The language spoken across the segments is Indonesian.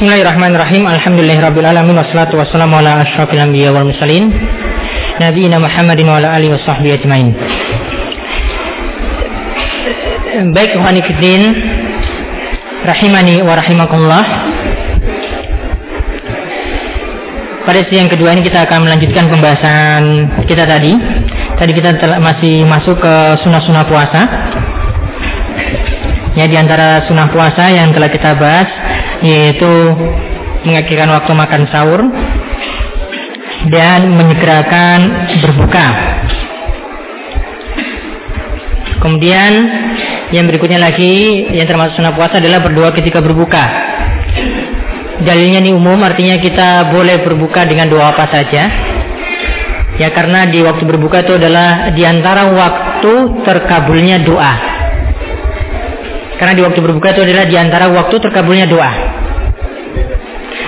Bismillahirrahmanirrahim. Alhamdulillahirabbil alamin. Wassalatu wassalamu ala asyrafil anbiya wal mursalin. Nabiyina Muhammadin wa ala alihi washabbihi ajmain. Baik Tuhani Fiddin Rahimani wa rahimakumullah. Pada siang kedua ini kita akan melanjutkan pembahasan kita tadi. Tadi kita masih masuk ke sunnah-sunnah puasa. Ya di antara sunnah puasa yang telah kita bahas Yaitu mengakhirkan waktu makan sahur Dan menyegerakan berbuka Kemudian yang berikutnya lagi yang termasuk sunnah puasa adalah berdoa ketika berbuka. Dalilnya ini umum artinya kita boleh berbuka dengan doa apa saja. Ya karena di waktu berbuka itu adalah di antara waktu terkabulnya doa. Karena di waktu berbuka itu adalah di antara waktu terkabulnya doa.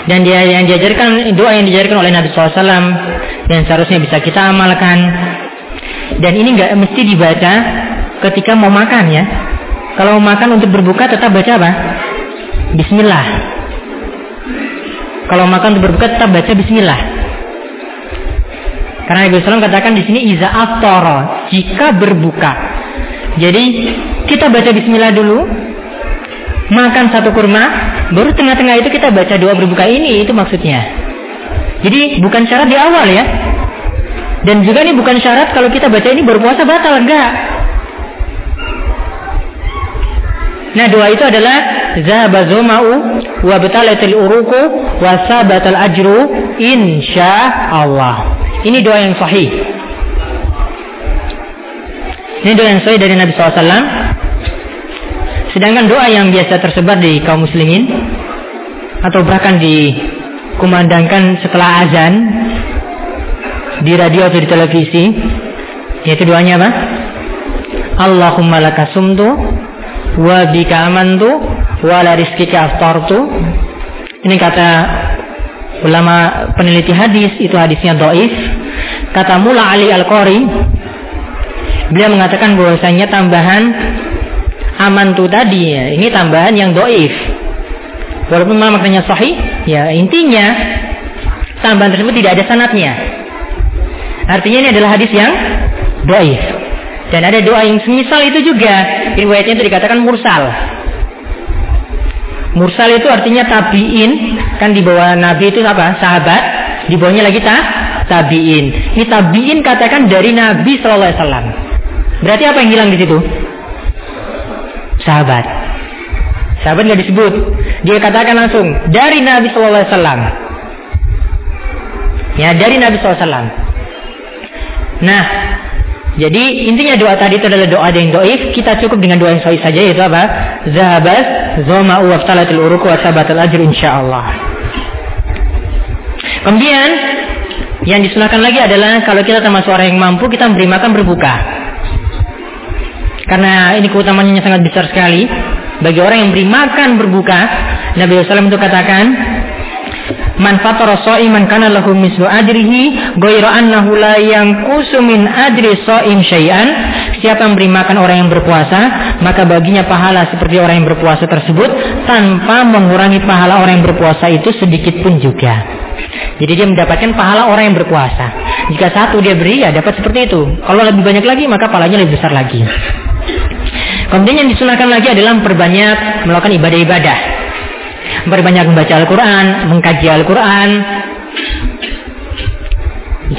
Dan dia yang diajarkan doa yang diajarkan oleh Nabi SAW dan seharusnya bisa kita amalkan. Dan ini nggak mesti dibaca ketika mau makan ya. Kalau mau makan untuk berbuka tetap baca apa? Bismillah. Kalau makan untuk berbuka tetap baca Bismillah. Karena Nabi SAW katakan di sini iza aftara jika berbuka. Jadi kita baca Bismillah dulu, makan satu kurma, baru tengah-tengah itu kita baca doa berbuka ini itu maksudnya. Jadi bukan syarat di awal ya. Dan juga ini bukan syarat kalau kita baca ini berpuasa batal enggak. Nah doa itu adalah zahaba zuma'u wa batalatil uruku wa sabatal ajru insya Allah. Ini doa yang sahih. Ini doa yang sahih dari Nabi SAW. Sedangkan doa yang biasa tersebar di kaum muslimin atau bahkan dikumandangkan setelah azan di radio atau di televisi yaitu doanya apa? Allahumma lakasumtu wa bika amantu wa la rizkika aftartu. Ini kata ulama peneliti hadis itu hadisnya doif. Kata Mula Ali Al-Qari beliau mengatakan bahwasanya tambahan amantu tadi ya, ini tambahan yang doif. Walaupun maknanya sahih, ya intinya tambahan tersebut tidak ada sanatnya. Artinya ini adalah hadis yang doif. Dan ada doa yang semisal itu juga. Riwayatnya itu dikatakan mursal. Mursal itu artinya tabiin. Kan di bawah Nabi itu apa? Sahabat. Di bawahnya lagi ta, tabiin. Ini tabiin katakan dari Nabi Wasallam. Berarti apa yang hilang di situ? Sahabat. Sahabat nggak disebut. Dia katakan langsung dari Nabi Shallallahu Alaihi Wasallam. Ya dari Nabi SAW. Nah, jadi intinya doa tadi itu adalah doa yang doif. Kita cukup dengan doa yang sahih saja yaitu apa? Zahabat zoma waftalatil uruku wa sabatal ajr insyaallah. Kemudian yang disunahkan lagi adalah kalau kita termasuk orang yang mampu kita memberi makan berbuka. Karena ini keutamanya sangat besar sekali bagi orang yang beri makan berbuka. Nabi SAW itu katakan Man fatara sha'iman kana lahu mislu ajrihi ghairu annahu la yanqusu min ajri sha'im syai'an. Siapa yang beri makan orang yang berpuasa, maka baginya pahala seperti orang yang berpuasa tersebut tanpa mengurangi pahala orang yang berpuasa itu sedikit pun juga. Jadi dia mendapatkan pahala orang yang berpuasa. Jika satu dia beri, ya dapat seperti itu. Kalau lebih banyak lagi, maka pahalanya lebih besar lagi. Kemudian yang disunahkan lagi adalah memperbanyak melakukan ibadah-ibadah berbanyak membaca Al-Quran, mengkaji Al-Quran,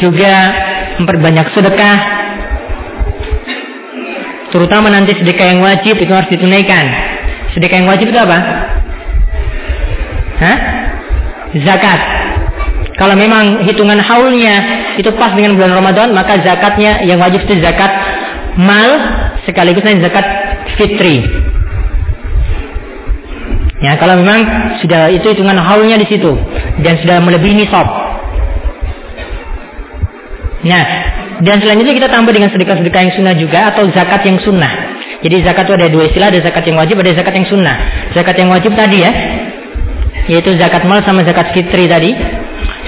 juga memperbanyak sedekah, terutama nanti sedekah yang wajib itu harus ditunaikan. Sedekah yang wajib itu apa? Hah? Zakat. Kalau memang hitungan haulnya itu pas dengan bulan Ramadan, maka zakatnya yang wajib itu zakat mal sekaligus zakat fitri. Ya, kalau memang sudah itu hitungan haulnya di situ dan sudah melebihi nisab. Nah, dan itu kita tambah dengan sedekah-sedekah yang sunnah juga atau zakat yang sunnah. Jadi zakat itu ada dua istilah, ada zakat yang wajib, ada zakat yang sunnah. Zakat yang wajib tadi ya, yaitu zakat mal sama zakat fitri tadi.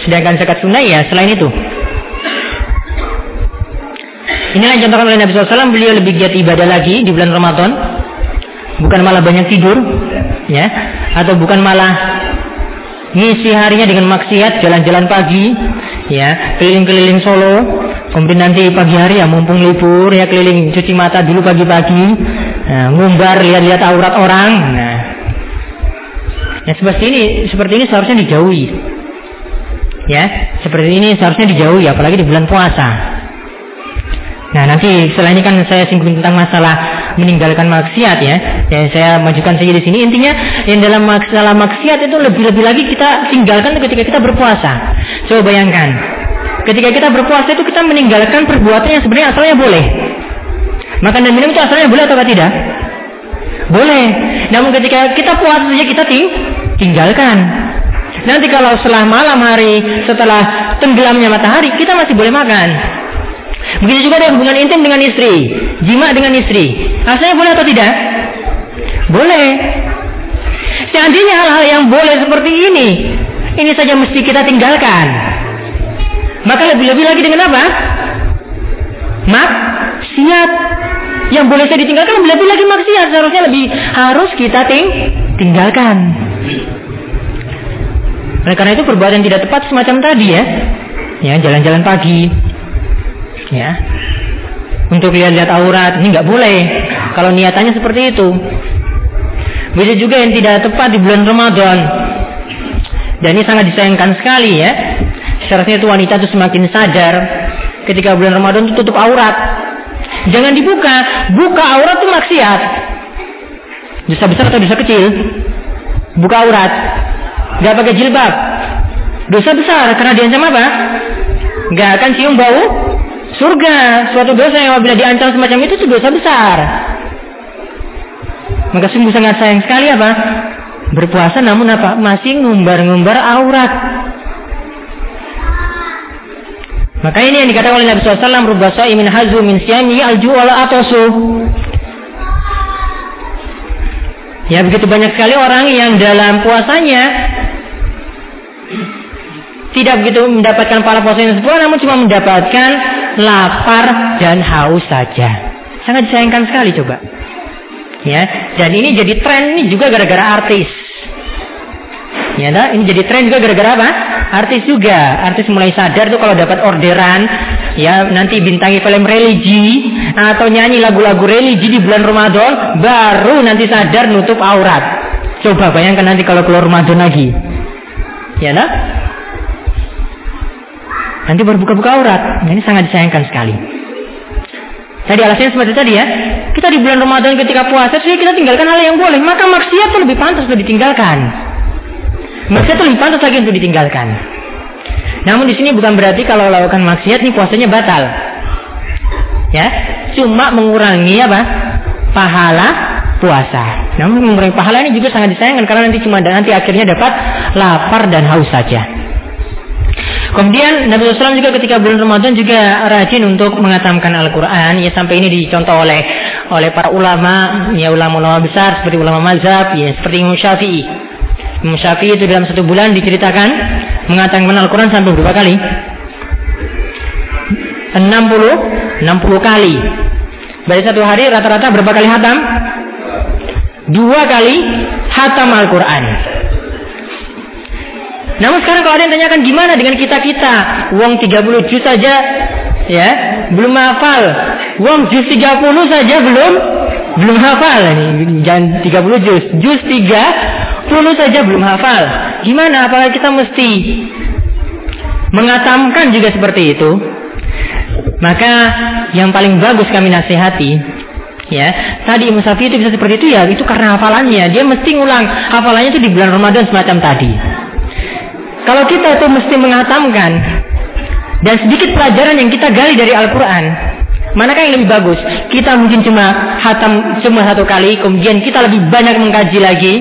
Sedangkan zakat sunnah ya selain itu. Inilah yang contohkan oleh Nabi SAW, beliau lebih giat ibadah lagi di bulan Ramadan. Bukan malah banyak tidur, ya. Atau bukan malah ngisi harinya dengan maksiat, jalan-jalan pagi, ya, keliling-keliling Solo, kemudian nanti pagi hari ya mumpung libur ya keliling cuci mata dulu pagi-pagi, nah, ngumbar lihat-lihat aurat orang, nah, ya seperti ini, seperti ini seharusnya dijauhi, ya, seperti ini seharusnya dijauhi, apalagi di bulan puasa. Nah nanti setelah ini kan saya singgung tentang masalah meninggalkan maksiat ya. Ya saya majukan saja di sini. Intinya yang dalam masalah maksiat itu lebih-lebih lagi kita tinggalkan ketika kita berpuasa. Coba bayangkan. Ketika kita berpuasa itu kita meninggalkan perbuatan yang sebenarnya asalnya boleh. Makan dan minum itu asalnya boleh atau tidak? Boleh. Namun ketika kita puasa saja kita tinggalkan. Nanti kalau setelah malam hari, setelah tenggelamnya matahari, kita masih boleh makan. Begitu juga dengan hubungan intim dengan istri, jima dengan istri. Asalnya boleh atau tidak? Boleh. Seandainya hal-hal yang boleh seperti ini, ini saja mesti kita tinggalkan. Maka lebih-lebih lagi dengan apa? Maksiat. Yang boleh saya ditinggalkan lebih-lebih lagi maksiat. Seharusnya lebih harus kita ting tinggalkan. Oleh karena itu perbuatan tidak tepat semacam tadi ya. Ya, jalan-jalan pagi, ya. Untuk lihat-lihat aurat ini nggak boleh. Kalau niatannya seperti itu. Bisa juga yang tidak tepat di bulan Ramadan. Dan ini sangat disayangkan sekali ya. Seharusnya itu wanita itu semakin sadar ketika bulan Ramadan itu tutup aurat. Jangan dibuka. Buka aurat itu maksiat. Dosa besar atau dosa kecil? Buka aurat. Nggak pakai jilbab. Dosa besar karena diancam apa? Nggak akan cium bau surga. Suatu dosa yang apabila diancam semacam itu itu dosa besar. Maka sungguh sangat sayang sekali apa? Berpuasa namun apa? Masih ngumbar-ngumbar aurat. Maka ini yang dikatakan oleh Nabi SAW, Rubasa imin hazu min siyami alju ala atosu. Ya begitu banyak sekali orang yang dalam puasanya tidak begitu mendapatkan pahala puasa yang sempurna, namun cuma mendapatkan lapar dan haus saja. Sangat disayangkan sekali coba. Ya, dan ini jadi tren ini juga gara-gara artis. Ya, nah, ini jadi tren juga gara-gara apa? Artis juga. Artis mulai sadar tuh kalau dapat orderan, ya nanti bintangi film religi atau nyanyi lagu-lagu religi di bulan Ramadan, baru nanti sadar nutup aurat. Coba bayangkan nanti kalau keluar Ramadan lagi. Ya, nah? Nanti berbuka-buka aurat. Nah, ini sangat disayangkan sekali. Tadi alasannya seperti tadi ya. Kita di bulan Ramadan ketika puasa, jadi kita tinggalkan hal yang boleh. Maka maksiat itu lebih pantas untuk ditinggalkan. Maksiat itu lebih pantas lagi untuk ditinggalkan. Namun di sini bukan berarti kalau lakukan maksiat nih puasanya batal. Ya, cuma mengurangi apa? Pahala puasa. Namun mengurangi pahala ini juga sangat disayangkan karena nanti cuma nanti akhirnya dapat lapar dan haus saja. Kemudian Nabi SAW juga ketika bulan Ramadan juga rajin untuk mengatamkan Al-Quran. Ya sampai ini dicontoh oleh oleh para ulama, ya ulama-ulama besar seperti ulama mazhab, ya seperti Imam Syafi'i. Imam Syafi'i itu dalam satu bulan diceritakan mengatamkan Al-Quran sampai berapa kali? 60 60 kali. Dari satu hari rata-rata berapa kali hatam? Dua kali hatam Al-Quran. Namun sekarang kalau ada yang tanyakan gimana dengan kita-kita? Uang 30 juz saja ya, belum hafal. Uang juz 30 saja belum belum hafal ini. Jangan 30 juz. Juz 30 saja belum hafal. Gimana apalagi kita mesti mengatamkan juga seperti itu? Maka yang paling bagus kami nasihati ya tadi Imam Syafi'i itu bisa seperti itu ya itu karena hafalannya dia mesti ngulang hafalannya itu di bulan Ramadan semacam tadi kalau kita itu mesti menghatamkan dan sedikit pelajaran yang kita gali dari Al-Quran, manakah yang lebih bagus? Kita mungkin cuma hatam cuma satu kali, kemudian kita lebih banyak mengkaji lagi,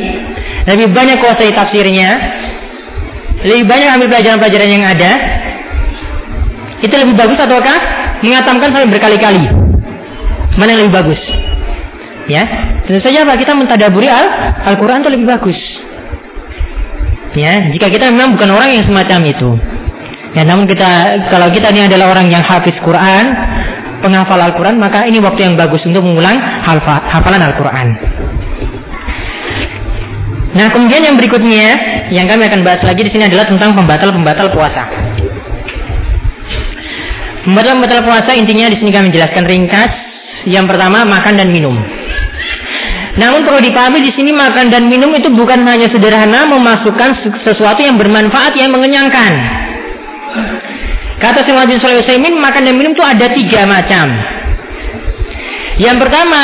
lebih banyak kuasai tafsirnya, lebih banyak ambil pelajaran-pelajaran yang ada. Itu lebih bagus ataukah menghatamkan sampai berkali-kali? Mana yang lebih bagus? Ya, tentu saja Pak kita mentadaburi Al-Quran itu lebih bagus. Ya, jika kita memang bukan orang yang semacam itu. Ya, namun kita kalau kita ini adalah orang yang hafiz Quran, penghafal Al-Quran, maka ini waktu yang bagus untuk mengulang hafalan Al-Quran. Nah, kemudian yang berikutnya yang kami akan bahas lagi di sini adalah tentang pembatal-pembatal puasa. Pembatal-pembatal puasa intinya di sini kami jelaskan ringkas. Yang pertama makan dan minum. Namun perlu dipahami di sini makan dan minum itu bukan hanya sederhana memasukkan sesuatu yang bermanfaat yang mengenyangkan. Kata Syekh Muhammad bin makan dan minum itu ada tiga macam. Yang pertama,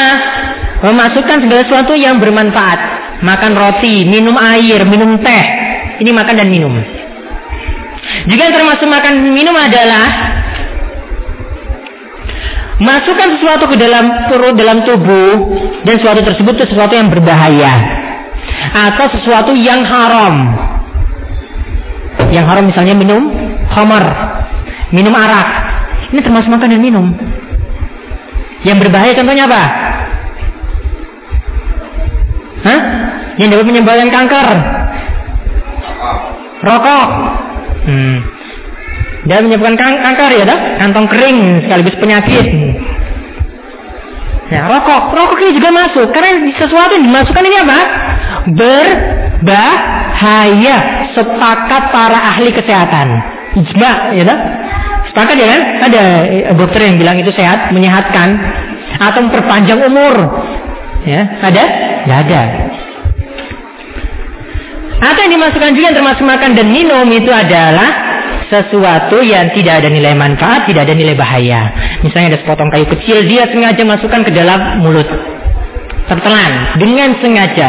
memasukkan segala sesuatu yang bermanfaat makan roti, minum air, minum teh. Ini makan dan minum. Juga yang termasuk makan minum adalah masukkan sesuatu ke dalam perut dalam tubuh dan sesuatu tersebut itu sesuatu yang berbahaya atau sesuatu yang haram. Yang haram misalnya minum khamar, minum arak. Ini termasuk makan dan minum. Yang berbahaya contohnya apa? Hah? Yang dapat menyebabkan kanker. Rokok. Hmm. Dan menyebabkan kan kanker ya, dah? kantong kering sekaligus penyakit. Ya, rokok, rokok ini juga masuk karena sesuatu yang dimasukkan ini apa? Berbahaya. Sepakat para ahli kesehatan. Ijma, ya dah? Sepakat ya kan? Ada eh, dokter yang bilang itu sehat, menyehatkan atau memperpanjang umur. Ya, ada? Tidak ada. Atau yang dimasukkan juga yang termasuk makan dan minum itu adalah sesuatu yang tidak ada nilai manfaat, tidak ada nilai bahaya. Misalnya ada sepotong kayu kecil, dia sengaja masukkan ke dalam mulut. Tertelan dengan sengaja.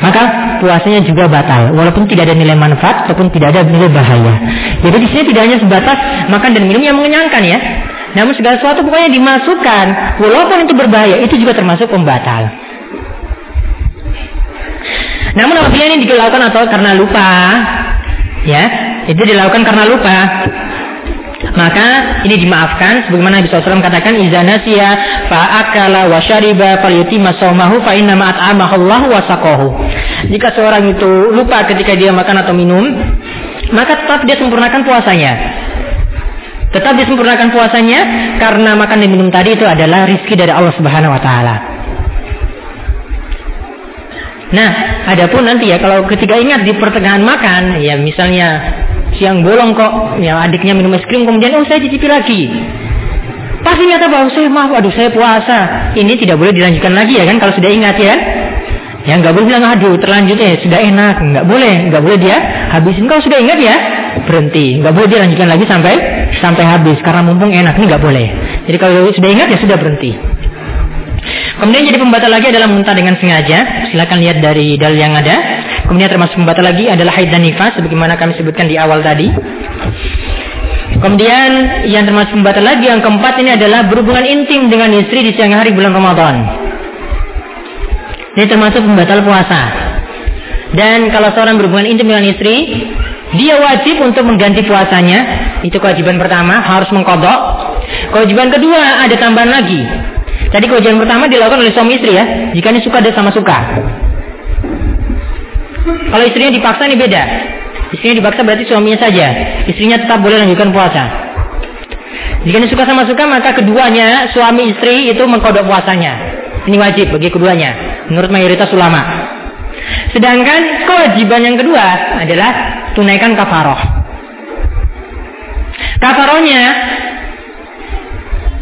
Maka puasanya juga batal, walaupun tidak ada nilai manfaat ataupun tidak ada nilai bahaya. Jadi di sini tidak hanya sebatas makan dan minum yang mengenyangkan ya, namun segala sesuatu pokoknya dimasukkan, walaupun itu berbahaya, itu juga termasuk pembatal. Namun apabila ini dilakukan atau karena lupa, ya, itu dilakukan karena lupa, maka ini dimaafkan sebagaimana Nabi SAW katakan izana sia fa akala wa syariba falyutimma saumahu fa inna ma Allah wa saqahu. Jika seorang itu lupa ketika dia makan atau minum, maka tetap dia sempurnakan puasanya. Tetap disempurnakan puasanya karena makan dan minum tadi itu adalah rizki dari Allah Subhanahu wa taala. Nah, adapun nanti ya kalau ketika ingat di pertengahan makan, ya misalnya siang bolong kok, ya adiknya minum es krim kemudian oh saya cicipi lagi. Pasti nyata bahwa saya maaf, aduh saya puasa. Ini tidak boleh dilanjutkan lagi ya kan kalau sudah ingat ya kan? Ya nggak boleh bilang aduh terlanjut ya sudah enak, nggak boleh, nggak boleh dia habisin kalau sudah ingat ya berhenti, nggak boleh dilanjutkan lagi sampai sampai habis karena mumpung enak ini nggak boleh. Jadi kalau sudah ingat ya sudah berhenti. Kemudian jadi pembatal lagi adalah muntah dengan sengaja. Silakan lihat dari dalil yang ada. Kemudian termasuk pembatal lagi adalah haid dan nifas sebagaimana kami sebutkan di awal tadi. Kemudian yang termasuk pembatal lagi yang keempat ini adalah berhubungan intim dengan istri di siang hari bulan Ramadan. Ini termasuk pembatal puasa. Dan kalau seorang berhubungan intim dengan istri, dia wajib untuk mengganti puasanya. Itu kewajiban pertama, harus mengkodok. Kewajiban kedua, ada tambahan lagi. Tadi kewajiban pertama dilakukan oleh suami istri ya. Jika ini suka, dia sama suka. Kalau istrinya dipaksa ini beda. Istrinya dipaksa berarti suaminya saja. Istrinya tetap boleh lanjutkan puasa. Jika ini suka sama suka, maka keduanya, suami istri itu mengkodok puasanya. Ini wajib bagi keduanya. Menurut mayoritas ulama. Sedangkan kewajiban yang kedua adalah tunaikan kafaroh. Kafarohnya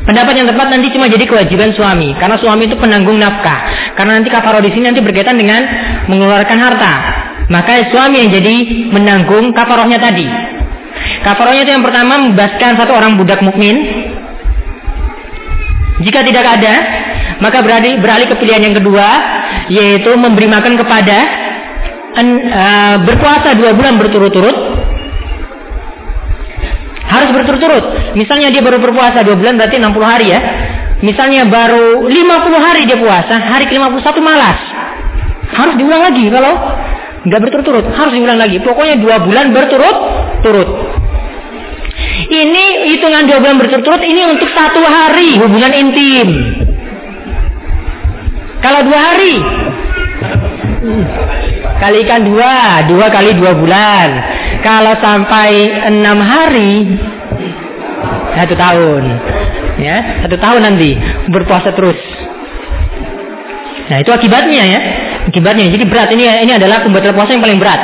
Pendapat yang tepat nanti cuma jadi kewajiban suami, karena suami itu penanggung nafkah. Karena nanti kafaroh di sini nanti berkaitan dengan mengeluarkan harta. Maka suami yang jadi menanggung kafarohnya tadi. Kafarohnya itu yang pertama membebaskan satu orang budak mukmin. Jika tidak ada, maka beralih, beralih ke pilihan yang kedua, yaitu memberi makan kepada uh, berpuasa dua bulan berturut-turut harus berturut-turut. Misalnya dia baru berpuasa dua bulan berarti 60 hari ya. Misalnya baru 50 hari dia puasa hari ke-51 malas. Harus diulang lagi kalau nggak berturut-turut. Harus diulang lagi. Pokoknya dua bulan berturut-turut. Ini hitungan dua bulan berturut-turut ini untuk satu hari hubungan intim. Kalau dua hari Kalikan dua, dua kali dua bulan. Kalau sampai enam hari, satu tahun. Ya, satu tahun nanti berpuasa terus. Nah itu akibatnya ya. Akibatnya jadi berat ini ini adalah pembatal puasa yang paling berat.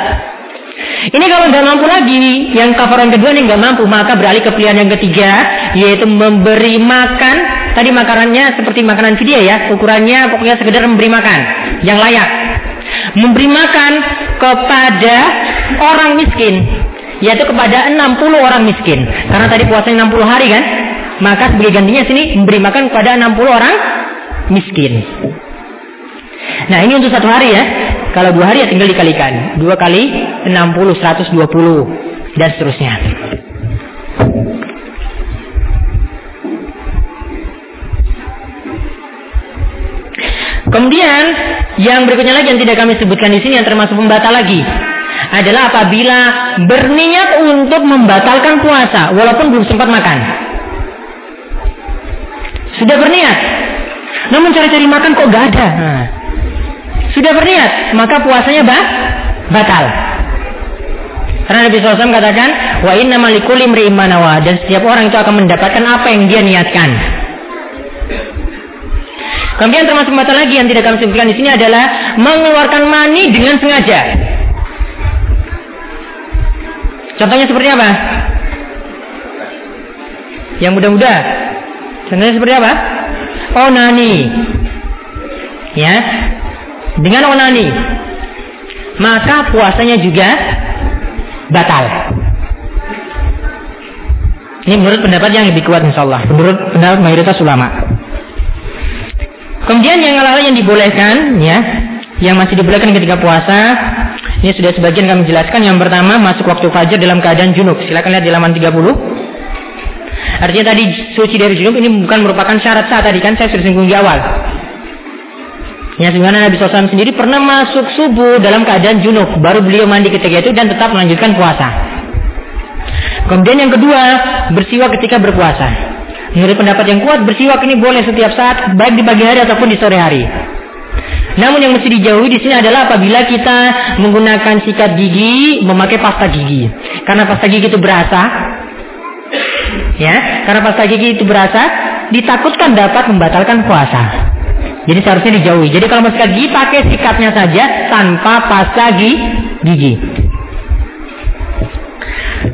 Ini kalau nggak mampu lagi, yang kafaran kedua ini nggak mampu, maka beralih ke pilihan yang ketiga, yaitu memberi makan. Tadi makanannya seperti makanan video ya, ukurannya pokoknya sekedar memberi makan yang layak. Memberi makan kepada orang miskin, yaitu kepada 60 orang miskin. Karena tadi puasanya 60 hari kan, maka sebagai gantinya sini memberi makan kepada 60 orang miskin. Nah ini untuk satu hari ya. Kalau dua hari ya tinggal dikalikan. Dua kali 60, 120 dan seterusnya. Kemudian yang berikutnya lagi yang tidak kami sebutkan di sini yang termasuk pembatal lagi adalah apabila berniat untuk membatalkan puasa walaupun belum sempat makan. Sudah berniat, namun cari-cari makan kok gak ada. Nah, sudah berniat, maka puasanya bah, batal. Karena Nabi SAW katakan, wa inna malikuli manawa dan setiap orang itu akan mendapatkan apa yang dia niatkan. Kemudian termasuk batal lagi yang tidak kami sebutkan di sini adalah mengeluarkan mani dengan sengaja. Contohnya seperti apa? Yang muda-muda. Contohnya seperti apa? Onani. Ya, dengan onani, maka puasanya juga batal. Ini menurut pendapat yang lebih kuat insya Allah. Menurut pendapat mayoritas ulama. Kemudian yang lain yang dibolehkan, ya, yang masih dibolehkan ketika puasa, ini sudah sebagian kami jelaskan. Yang pertama, masuk waktu fajar dalam keadaan junub. Silakan lihat di halaman 30. Artinya tadi suci dari junub ini bukan merupakan syarat sah tadi kan saya sudah singgung di awal. Ya, sebagaimana Nabi SAW sendiri pernah masuk subuh dalam keadaan junub. Baru beliau mandi ketika itu dan tetap melanjutkan puasa. Kemudian yang kedua, bersiwak ketika berpuasa. Menurut pendapat yang kuat, bersiwak ini boleh setiap saat, baik di pagi hari ataupun di sore hari. Namun yang mesti dijauhi di sini adalah apabila kita menggunakan sikat gigi, memakai pasta gigi. Karena pasta gigi itu berasa, ya, karena pasta gigi itu berasa, ditakutkan dapat membatalkan puasa. Jadi seharusnya dijauhi. Jadi kalau mau sikat gigi pakai sikatnya saja tanpa pasta gigi.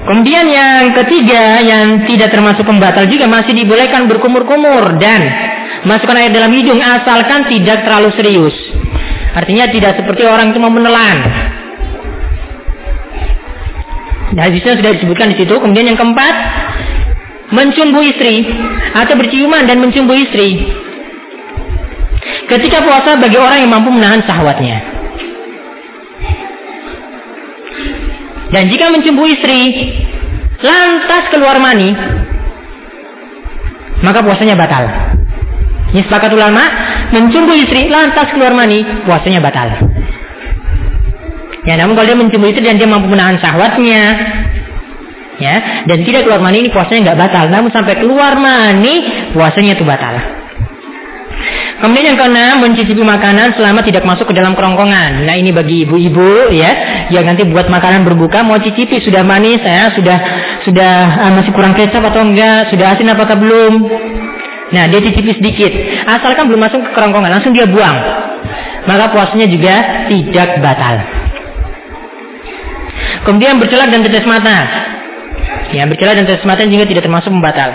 Kemudian yang ketiga yang tidak termasuk pembatal juga masih dibolehkan berkumur-kumur dan masukkan air dalam hidung asalkan tidak terlalu serius. Artinya tidak seperti orang itu mau menelan. Nah, hadisnya sudah disebutkan di situ. Kemudian yang keempat, mencumbu istri atau berciuman dan mencumbu istri. Ketika puasa bagi orang yang mampu menahan syahwatnya. Dan jika mencumbu istri, lantas keluar mani, maka puasanya batal. Ini sepakat ulama, mencumbu istri, lantas keluar mani, puasanya batal. Ya, namun kalau dia mencumbu istri dan dia mampu menahan syahwatnya, ya, dan tidak keluar mani, ini puasanya nggak batal. Namun sampai keluar mani, puasanya itu batal. Kemudian yang keenam, mencicipi makanan selama tidak masuk ke dalam kerongkongan. Nah ini bagi ibu-ibu ya, yang nanti buat makanan berbuka mau cicipi sudah manis ya, sudah sudah uh, masih kurang kecap atau enggak, sudah asin apakah belum? Nah dia cicipi sedikit, asalkan belum masuk ke kerongkongan langsung dia buang, maka puasanya juga tidak batal. Kemudian bercelak dan tetes mata. Ya, bercelak dan tetes mata juga tidak termasuk pembatal.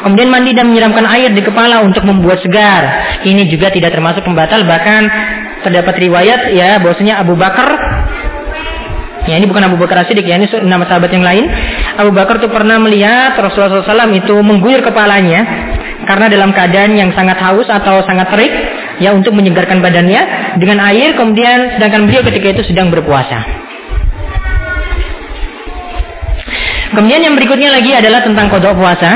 Kemudian mandi dan menyiramkan air di kepala untuk membuat segar. Ini juga tidak termasuk pembatal bahkan terdapat riwayat ya bahwasanya Abu Bakar Ya ini bukan Abu Bakar Siddiq ya ini nama sahabat yang lain. Abu Bakar tuh pernah melihat Rasulullah SAW itu mengguyur kepalanya karena dalam keadaan yang sangat haus atau sangat terik ya untuk menyegarkan badannya dengan air kemudian sedangkan beliau ketika itu sedang berpuasa. Kemudian yang berikutnya lagi adalah tentang kodok puasa.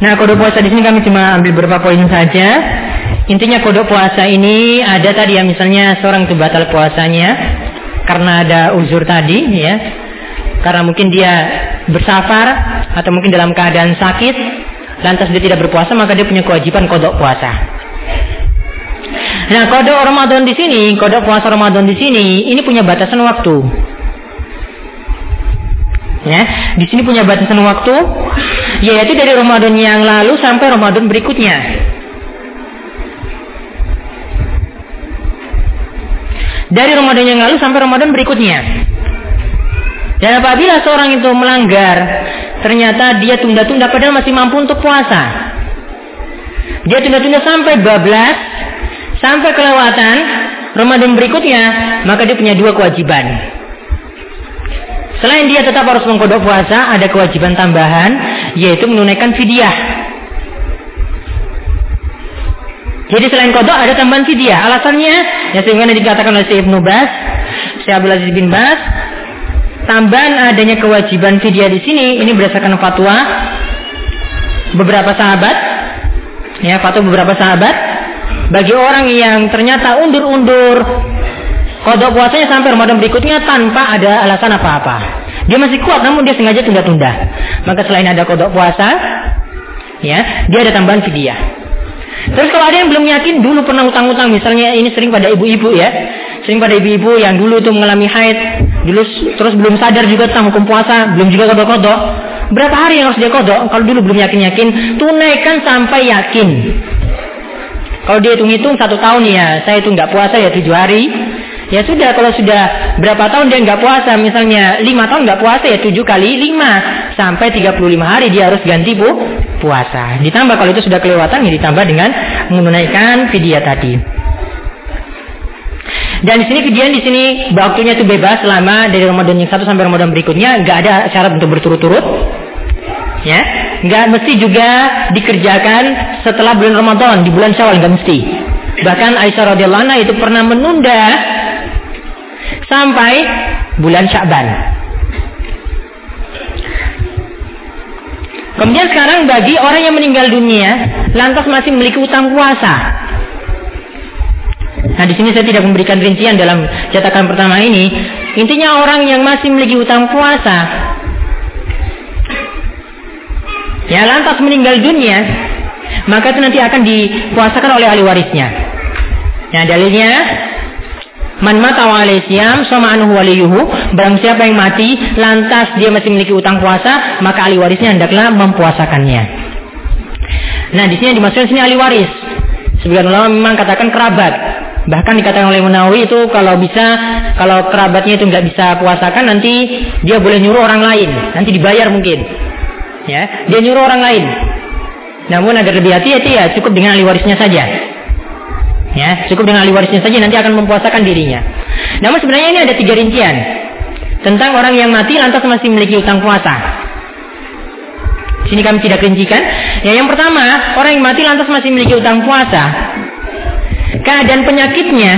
Nah, kodok puasa di sini kami cuma ambil beberapa poin saja. Intinya kodok puasa ini ada tadi ya misalnya seorang itu batal puasanya karena ada uzur tadi ya. Karena mungkin dia bersafar atau mungkin dalam keadaan sakit lantas dia tidak berpuasa maka dia punya kewajiban kodok puasa. Nah, kodok Ramadan di sini, kodok puasa Ramadan di sini ini punya batasan waktu. Ya, di sini punya batasan waktu, yaitu dari Ramadan yang lalu sampai Ramadan berikutnya. dari Ramadan yang lalu sampai Ramadan berikutnya. Dan apabila seorang itu melanggar, ternyata dia tunda-tunda padahal masih mampu untuk puasa. Dia tunda-tunda sampai bablas, sampai kelewatan Ramadan berikutnya, maka dia punya dua kewajiban. Selain dia tetap harus mengkodok puasa, ada kewajiban tambahan, yaitu menunaikan fidyah. Jadi selain kodok ada tambahan fidyah. Alasannya, ya sehingga dikatakan oleh Syekh Ibn Bas, Syekh Abdul Aziz bin Bas, tambahan adanya kewajiban fidyah di sini, ini berdasarkan fatwa beberapa sahabat, ya fatwa beberapa sahabat, bagi orang yang ternyata undur-undur kodok puasanya sampai Ramadan berikutnya tanpa ada alasan apa-apa. Dia masih kuat namun dia sengaja tunda-tunda. Maka selain ada kodok puasa, ya, dia ada tambahan fidyah. Terus kalau ada yang belum yakin dulu pernah utang-utang misalnya ini sering pada ibu-ibu ya. Sering pada ibu-ibu yang dulu tuh mengalami haid, dulu terus belum sadar juga tentang hukum puasa, belum juga kodok-kodok. Berapa hari yang harus dia kodok? Kalau dulu belum yakin-yakin, tunaikan sampai yakin. Kalau dia hitung-hitung satu tahun ya, saya itu nggak puasa ya tujuh hari. Ya sudah, kalau sudah berapa tahun dia nggak puasa, misalnya lima tahun nggak puasa ya tujuh kali lima sampai tiga puluh lima hari dia harus ganti bu puasa. Ditambah kalau itu sudah kelewatan ya ditambah dengan menunaikan fidyah tadi. Dan di sini fidyah di sini waktunya itu bebas selama dari Ramadan yang satu sampai Ramadan berikutnya nggak ada syarat untuk berturut-turut. Ya, nggak mesti juga dikerjakan setelah bulan Ramadan di bulan Syawal nggak mesti. Bahkan Aisyah radhiyallahu anha itu pernah menunda sampai bulan Sya'ban. Kemudian sekarang bagi orang yang meninggal dunia lantas masih memiliki utang puasa. Nah di sini saya tidak memberikan rincian dalam cetakan pertama ini. Intinya orang yang masih memiliki utang puasa, ya lantas meninggal dunia, maka itu nanti akan dipuasakan oleh ahli warisnya. Nah dalilnya Man mata wa alaihiyam sama anuhu waliyuhu. Barang siapa yang mati, lantas dia masih memiliki utang puasa, maka ahli warisnya hendaklah mempuasakannya. Nah, di sini dimaksudkan sini ahli waris. Sebagian ulama memang katakan kerabat. Bahkan dikatakan oleh Munawi itu kalau bisa, kalau kerabatnya itu nggak bisa puasakan, nanti dia boleh nyuruh orang lain. Nanti dibayar mungkin. Ya, dia nyuruh orang lain. Namun agar lebih hati-hati ya cukup dengan ahli warisnya saja. Ya, cukup dengan ahli warisnya saja nanti akan mempuasakan dirinya. Namun sebenarnya ini ada tiga rincian tentang orang yang mati lantas masih memiliki utang puasa. Sini kami tidak rincikan. Ya, yang pertama, orang yang mati lantas masih memiliki utang puasa. Keadaan penyakitnya,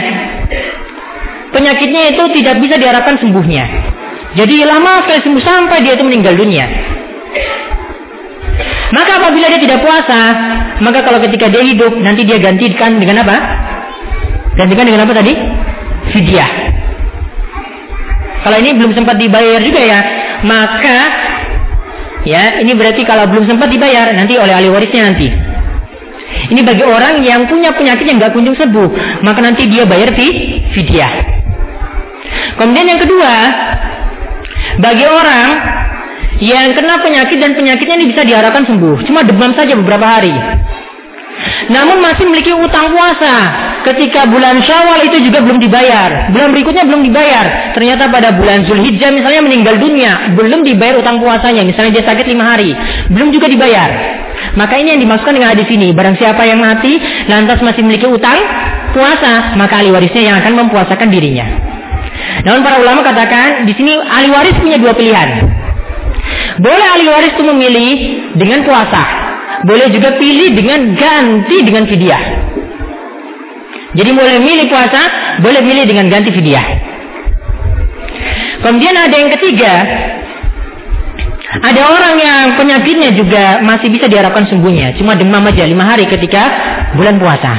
penyakitnya itu tidak bisa diharapkan sembuhnya. Jadi lama sekali sembuh sampai dia itu meninggal dunia. Maka apabila dia tidak puasa, maka kalau ketika dia hidup nanti dia gantikan dengan apa? Gantikan dengan apa tadi? Fidyah. Kalau ini belum sempat dibayar juga ya, maka ya ini berarti kalau belum sempat dibayar nanti oleh ahli warisnya nanti. Ini bagi orang yang punya penyakit yang nggak kunjung sembuh, maka nanti dia bayar fi fidyah. Kemudian yang kedua, bagi orang yang kena penyakit dan penyakitnya ini bisa diharapkan sembuh. Cuma demam saja beberapa hari. Namun masih memiliki utang puasa. Ketika bulan Syawal itu juga belum dibayar. Bulan berikutnya belum dibayar. Ternyata pada bulan Zulhijjah misalnya meninggal dunia. Belum dibayar utang puasanya. Misalnya dia sakit lima hari. Belum juga dibayar. Maka ini yang dimaksudkan dengan hadis ini. Barang siapa yang mati lantas masih memiliki utang puasa. Maka ahli warisnya yang akan mempuasakan dirinya. Namun para ulama katakan di sini ahli waris punya dua pilihan. Boleh ahli waris itu memilih dengan puasa. Boleh juga pilih dengan ganti dengan fidyah. Jadi boleh milih puasa, boleh milih dengan ganti fidyah. Kemudian ada yang ketiga, ada orang yang penyakitnya juga masih bisa diharapkan sembuhnya, cuma demam aja lima hari ketika bulan puasa.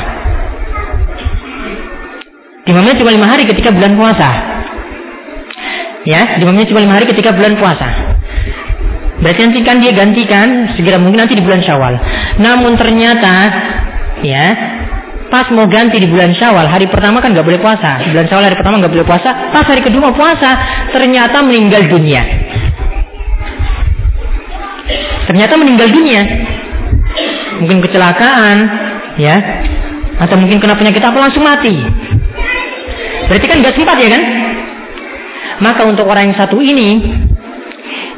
Demamnya cuma lima hari ketika bulan puasa. Ya, demamnya cuma lima hari ketika bulan puasa. Berarti kan dia gantikan segera mungkin nanti di bulan Syawal. Namun ternyata ya pas mau ganti di bulan Syawal hari pertama kan nggak boleh puasa. Bulan Syawal hari pertama nggak boleh puasa. Pas hari kedua puasa ternyata meninggal dunia. Ternyata meninggal dunia. Mungkin kecelakaan, ya, atau mungkin kena penyakit apa langsung mati. Berarti kan nggak sempat ya kan? Maka untuk orang yang satu ini,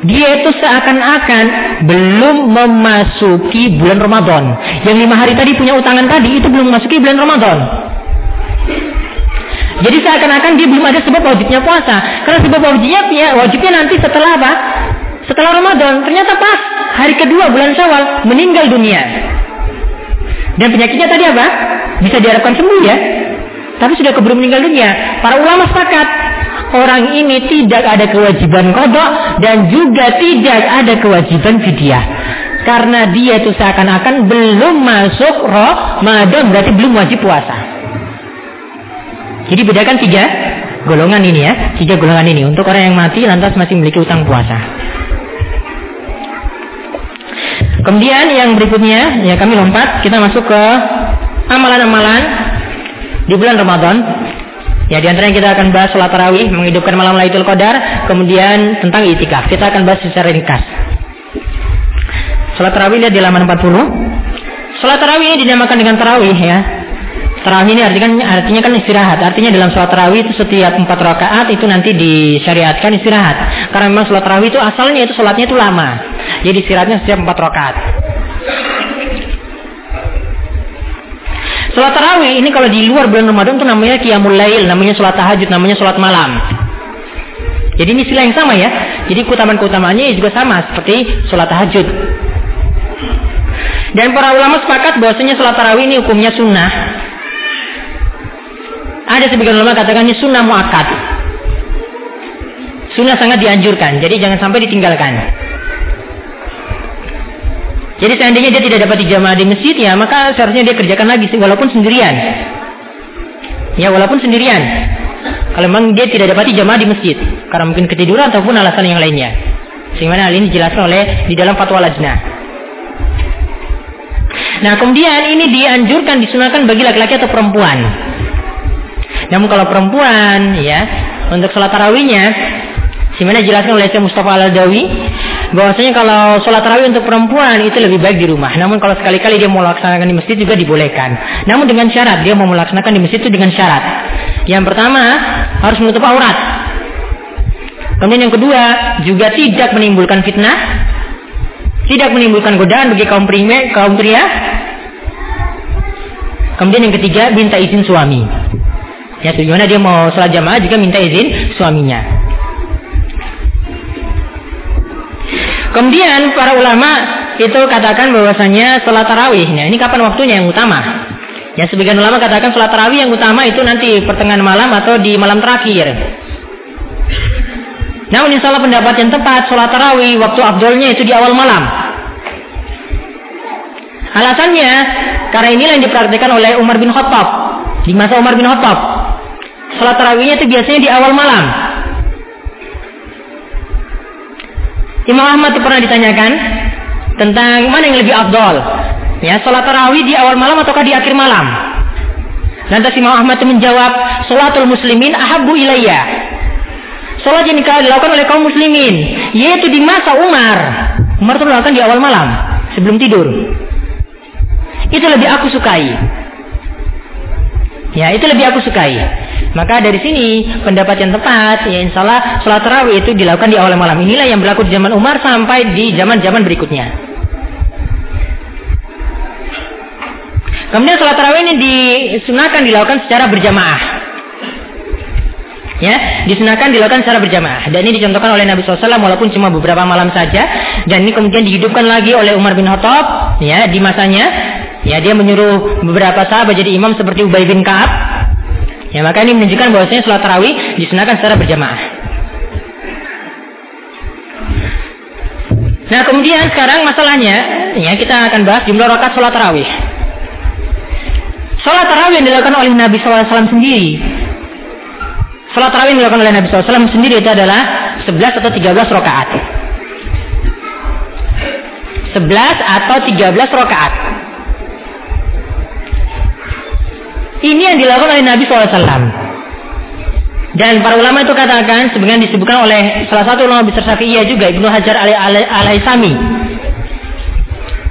dia itu seakan-akan belum memasuki bulan Ramadan. Yang lima hari tadi punya utangan tadi itu belum memasuki bulan Ramadan. Jadi seakan-akan dia belum ada sebab wajibnya puasa. Karena sebab wajibnya ya, wajibnya nanti setelah apa? Setelah Ramadan. Ternyata pas hari kedua bulan Syawal meninggal dunia. Dan penyakitnya tadi apa? Bisa diharapkan sembuh ya. Tapi sudah keburu meninggal dunia. Para ulama sepakat orang ini tidak ada kewajiban kodok dan juga tidak ada kewajiban fidyah. Karena dia itu seakan-akan belum masuk Ramadan berarti belum wajib puasa. Jadi bedakan tiga golongan ini ya, tiga golongan ini untuk orang yang mati lantas masih memiliki utang puasa. Kemudian yang berikutnya ya kami lompat kita masuk ke amalan-amalan di bulan Ramadan. Ya di antaranya kita akan bahas sholat tarawih menghidupkan malam Lailatul Qadar, kemudian tentang itikaf. Kita akan bahas secara ringkas. Sholat tarawih lihat di halaman 40. Sholat tarawih ini dinamakan dengan tarawih ya. Tarawih ini artinya, artinya kan istirahat. Artinya dalam sholat tarawih itu setiap empat rakaat itu nanti disyariatkan istirahat. Karena memang sholat tarawih itu asalnya itu sholatnya itu lama. Jadi istirahatnya setiap empat rakaat. Sholat tarawih ini kalau di luar bulan Ramadan itu namanya qiyamul lail, namanya sholat tahajud, namanya sholat malam. Jadi ini istilah yang sama ya. Jadi keutamaan-keutamaannya juga sama seperti sholat tahajud. Dan para ulama sepakat bahwasanya sholat tarawih ini hukumnya sunnah ada sebagian ulama katakannya sunnah muakkad. Sunnah sangat dianjurkan, jadi jangan sampai ditinggalkan. Jadi seandainya dia tidak dapat dijamaah di masjid ya, maka seharusnya dia kerjakan lagi walaupun sendirian. Ya, walaupun sendirian. Kalau memang dia tidak dapat dijamaah di masjid, karena mungkin ketiduran ataupun alasan yang lainnya. Sehingga hal ini dijelaskan oleh di dalam fatwa lajnah. Nah, kemudian ini dianjurkan disunahkan bagi laki-laki atau perempuan. Namun kalau perempuan ya untuk sholat tarawihnya Simana jelaskan oleh Syekh Mustafa Al-Dawi bahwasanya kalau sholat tarawih untuk perempuan itu lebih baik di rumah. Namun kalau sekali-kali dia mau melaksanakan di masjid juga dibolehkan. Namun dengan syarat dia mau melaksanakan di masjid itu dengan syarat. Yang pertama harus menutup aurat. Kemudian yang kedua juga tidak menimbulkan fitnah, tidak menimbulkan godaan bagi kaum prime, kaum pria. Kemudian yang ketiga minta izin suami. Ya tujuannya dia mau sholat jamaah juga minta izin suaminya. Kemudian para ulama itu katakan bahwasanya sholat tarawih. Nah, ini kapan waktunya yang utama? Ya sebagian ulama katakan sholat tarawih yang utama itu nanti pertengahan malam atau di malam terakhir. Namun insya Allah pendapat yang tepat sholat tarawih waktu abdulnya itu di awal malam. Alasannya karena inilah yang dipraktikkan oleh Umar bin Khattab di masa Umar bin Khattab. Salat tarawihnya itu biasanya di awal malam. Imam Ahmad pernah ditanyakan tentang mana yang lebih afdol. Ya, salat tarawih di awal malam ataukah di akhir malam? Lantas Imam Ahmad menjawab, "Salatul muslimin ahabbu ilayya." Salat yang dilakukan oleh kaum muslimin, yaitu di masa Umar. Umar itu melakukan di awal malam, sebelum tidur. Itu lebih aku sukai. Ya, itu lebih aku sukai. Maka dari sini pendapat yang tepat, ya insya Allah sholat tarawih itu dilakukan di awal malam. Inilah yang berlaku di zaman Umar sampai di zaman-zaman berikutnya. Kemudian sholat tarawih ini disunahkan dilakukan secara berjamaah. Ya, disunahkan dilakukan secara berjamaah. Dan ini dicontohkan oleh Nabi SAW walaupun cuma beberapa malam saja. Dan ini kemudian dihidupkan lagi oleh Umar bin Khattab ya di masanya. Ya, dia menyuruh beberapa sahabat jadi imam seperti Ubay bin Ka'ab Ya maka ini menunjukkan bahwasanya sholat tarawih disunahkan secara berjamaah. Nah kemudian sekarang masalahnya, ya kita akan bahas jumlah rakaat sholat tarawih. Sholat tarawih yang dilakukan oleh Nabi SAW sendiri. Sholat tarawih yang dilakukan oleh Nabi SAW sendiri itu adalah 11 atau 13 rakaat. 11 atau 13 rakaat. Ini yang dilakukan oleh Nabi SAW. Dan para ulama itu katakan, sebenarnya disebutkan oleh salah satu ulama besar Syafi'iyah juga, Ibnu Hajar al-Haisami.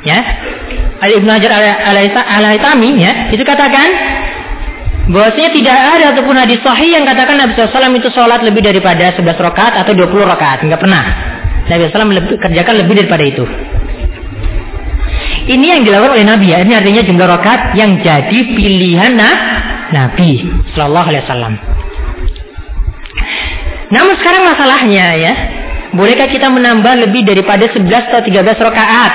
Ya. Ibnu Hajar al-Haisami ya, itu katakan Bahwasanya tidak ada ataupun hadis sahih yang katakan Nabi SAW itu sholat lebih daripada 11 rakaat atau 20 rakaat. Enggak pernah. Nabi SAW lebih, kerjakan lebih daripada itu. Ini yang dilakukan oleh Nabi ya. Ini artinya jumlah rakaat yang jadi pilihan nah, Nabi Shallallahu Alaihi Wasallam. Namun sekarang masalahnya ya, bolehkah kita menambah lebih daripada 11 atau 13 rakaat?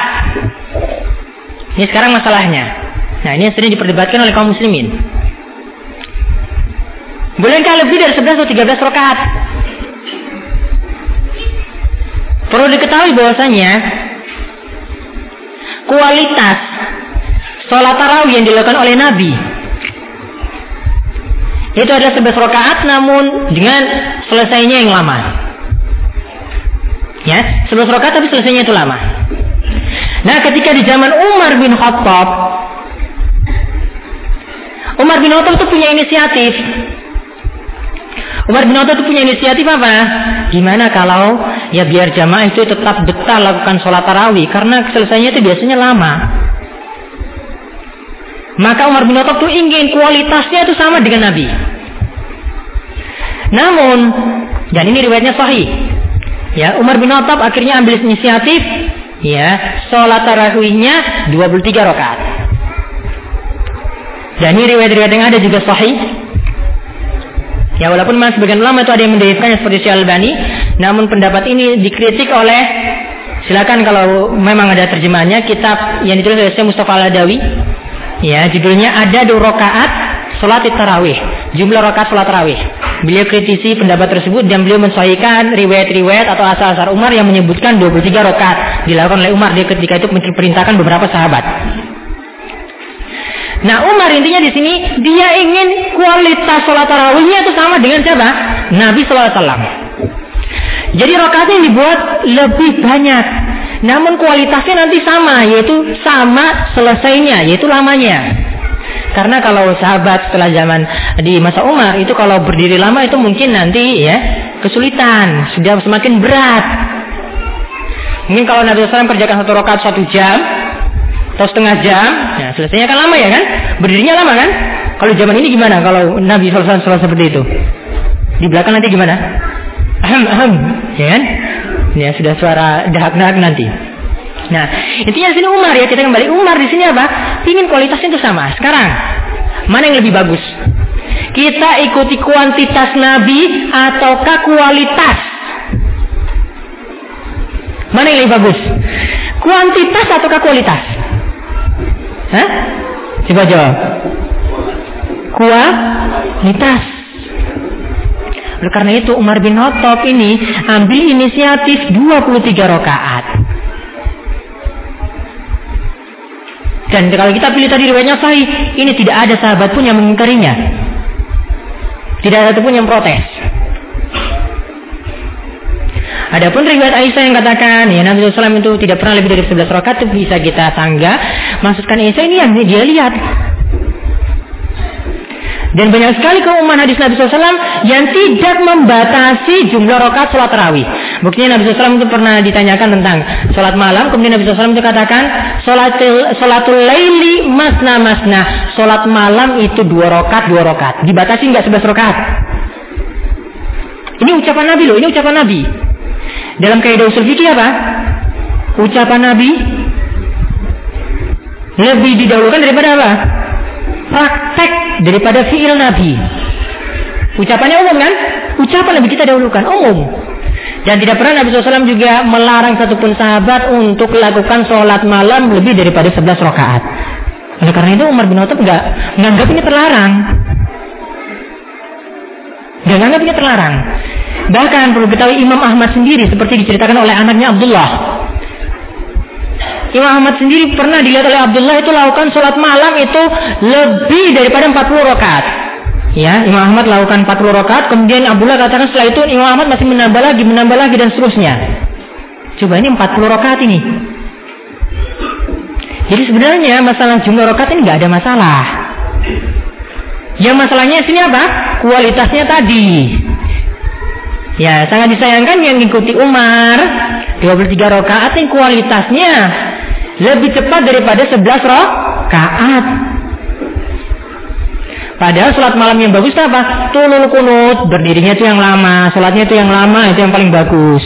Ini sekarang masalahnya. Nah ini yang sering diperdebatkan oleh kaum muslimin. Bolehkah lebih dari 11 atau 13 rakaat? Perlu diketahui bahwasanya kualitas sholat tarawih yang dilakukan oleh Nabi itu adalah 11 rakaat namun dengan selesainya yang lama. Ya, 11 rakaat tapi selesainya itu lama. Nah, ketika di zaman Umar bin Khattab Umar bin Khattab itu punya inisiatif. Umar bin Khattab itu punya inisiatif apa? Gimana kalau ya biar jamaah itu tetap betah lakukan sholat tarawih karena selesainya itu biasanya lama. Maka Umar bin Khattab itu ingin kualitasnya itu sama dengan Nabi. Namun, dan ini riwayatnya sahih. Ya, Umar bin Khattab akhirnya ambil inisiatif ya, sholat tarawihnya 23 rakaat. Dan ini riwayat-riwayat yang ada juga sahih. Ya walaupun mas sebagian ulama itu ada yang mendalilkannya seperti Syekh Albani, namun pendapat ini dikritik oleh silakan kalau memang ada terjemahannya kitab yang ditulis oleh Syekh Mustafa Al-Adawi Ya, judulnya ada dua rakaat salat tarawih. Jumlah rakaat salat tarawih. Beliau kritisi pendapat tersebut dan beliau mensahihkan riwayat-riwayat atau asal-asal Umar yang menyebutkan 23 rakaat dilakukan oleh Umar dia ketika itu memperintahkan beberapa sahabat. Nah Umar intinya di sini dia ingin kualitas sholat tarawihnya itu sama dengan siapa? Nabi Alaihi Wasallam. Jadi rakaatnya dibuat lebih banyak. Namun kualitasnya nanti sama, yaitu sama selesainya, yaitu lamanya. Karena kalau sahabat setelah zaman di masa Umar itu kalau berdiri lama itu mungkin nanti ya kesulitan, sudah semakin berat. Mungkin kalau Nabi SAW kerjakan satu rakaat satu jam atau setengah jam, ya selesainya kan lama ya kan? Berdirinya lama kan? Kalau zaman ini gimana? Kalau Nabi SAW seperti itu, di belakang nanti gimana? Ahem, ahem, ya kan? Ya sudah suara dahak-dahak nanti. Nah, intinya sini Umar ya kita kembali Umar di sini apa? Ingin kualitasnya itu sama. Sekarang mana yang lebih bagus? Kita ikuti kuantitas Nabi ataukah kualitas? Mana yang lebih bagus? Kuantitas ataukah kualitas? Hah? Coba jawab. Kualitas. Oleh karena itu Umar bin Khattab ini ambil inisiatif 23 rakaat. Dan kalau kita pilih tadi riwayatnya sahih, ini tidak ada sahabat pun yang mengingkarinya. Tidak ada pun yang protes. Adapun riwayat Aisyah yang katakan ya Nabi SAW itu tidak pernah lebih dari 11 rakaat itu bisa kita tangga. Maksudkan Aisyah ini yang dia lihat. Dan banyak sekali keumuman hadis Nabi SAW yang tidak membatasi jumlah rokat sholat tarawih. Buktinya Nabi SAW itu pernah ditanyakan tentang sholat malam. Kemudian Nabi SAW itu katakan sholatul, sholatul masna masna. Sholat malam itu dua rokat dua rokat. Dibatasi nggak sebelas rokat? Ini ucapan Nabi loh. Ini ucapan Nabi. Dalam kaidah usul fikih apa? Ucapan Nabi lebih didahulukan daripada apa? praktek daripada fiil Nabi. Ucapannya umum kan? Ucapan Nabi kita dahulukan umum. Dan tidak pernah Nabi SAW juga melarang satupun sahabat untuk melakukan sholat malam lebih daripada 11 rakaat. Oleh karena itu Umar bin Khattab nggak menganggap ini terlarang. Dia menganggap ini terlarang. Bahkan perlu ketahui Imam Ahmad sendiri seperti diceritakan oleh anaknya Abdullah Imam Ahmad sendiri pernah dilihat oleh Abdullah itu lakukan sholat malam itu lebih daripada 40 rakaat. Ya, Imam Ahmad lakukan 40 rakaat, kemudian Abdullah katakan setelah itu Imam Ahmad masih menambah lagi, menambah lagi dan seterusnya. Coba ini 40 rakaat ini. Jadi sebenarnya masalah jumlah rakaat ini nggak ada masalah. Yang masalahnya sini apa? Kualitasnya tadi. Ya, sangat disayangkan yang mengikuti Umar 23 rakaat yang kualitasnya lebih cepat daripada 11 rakaat. Padahal sholat malam yang bagus apa? Tulul kunut, berdirinya itu yang lama, sholatnya itu yang lama, itu yang paling bagus.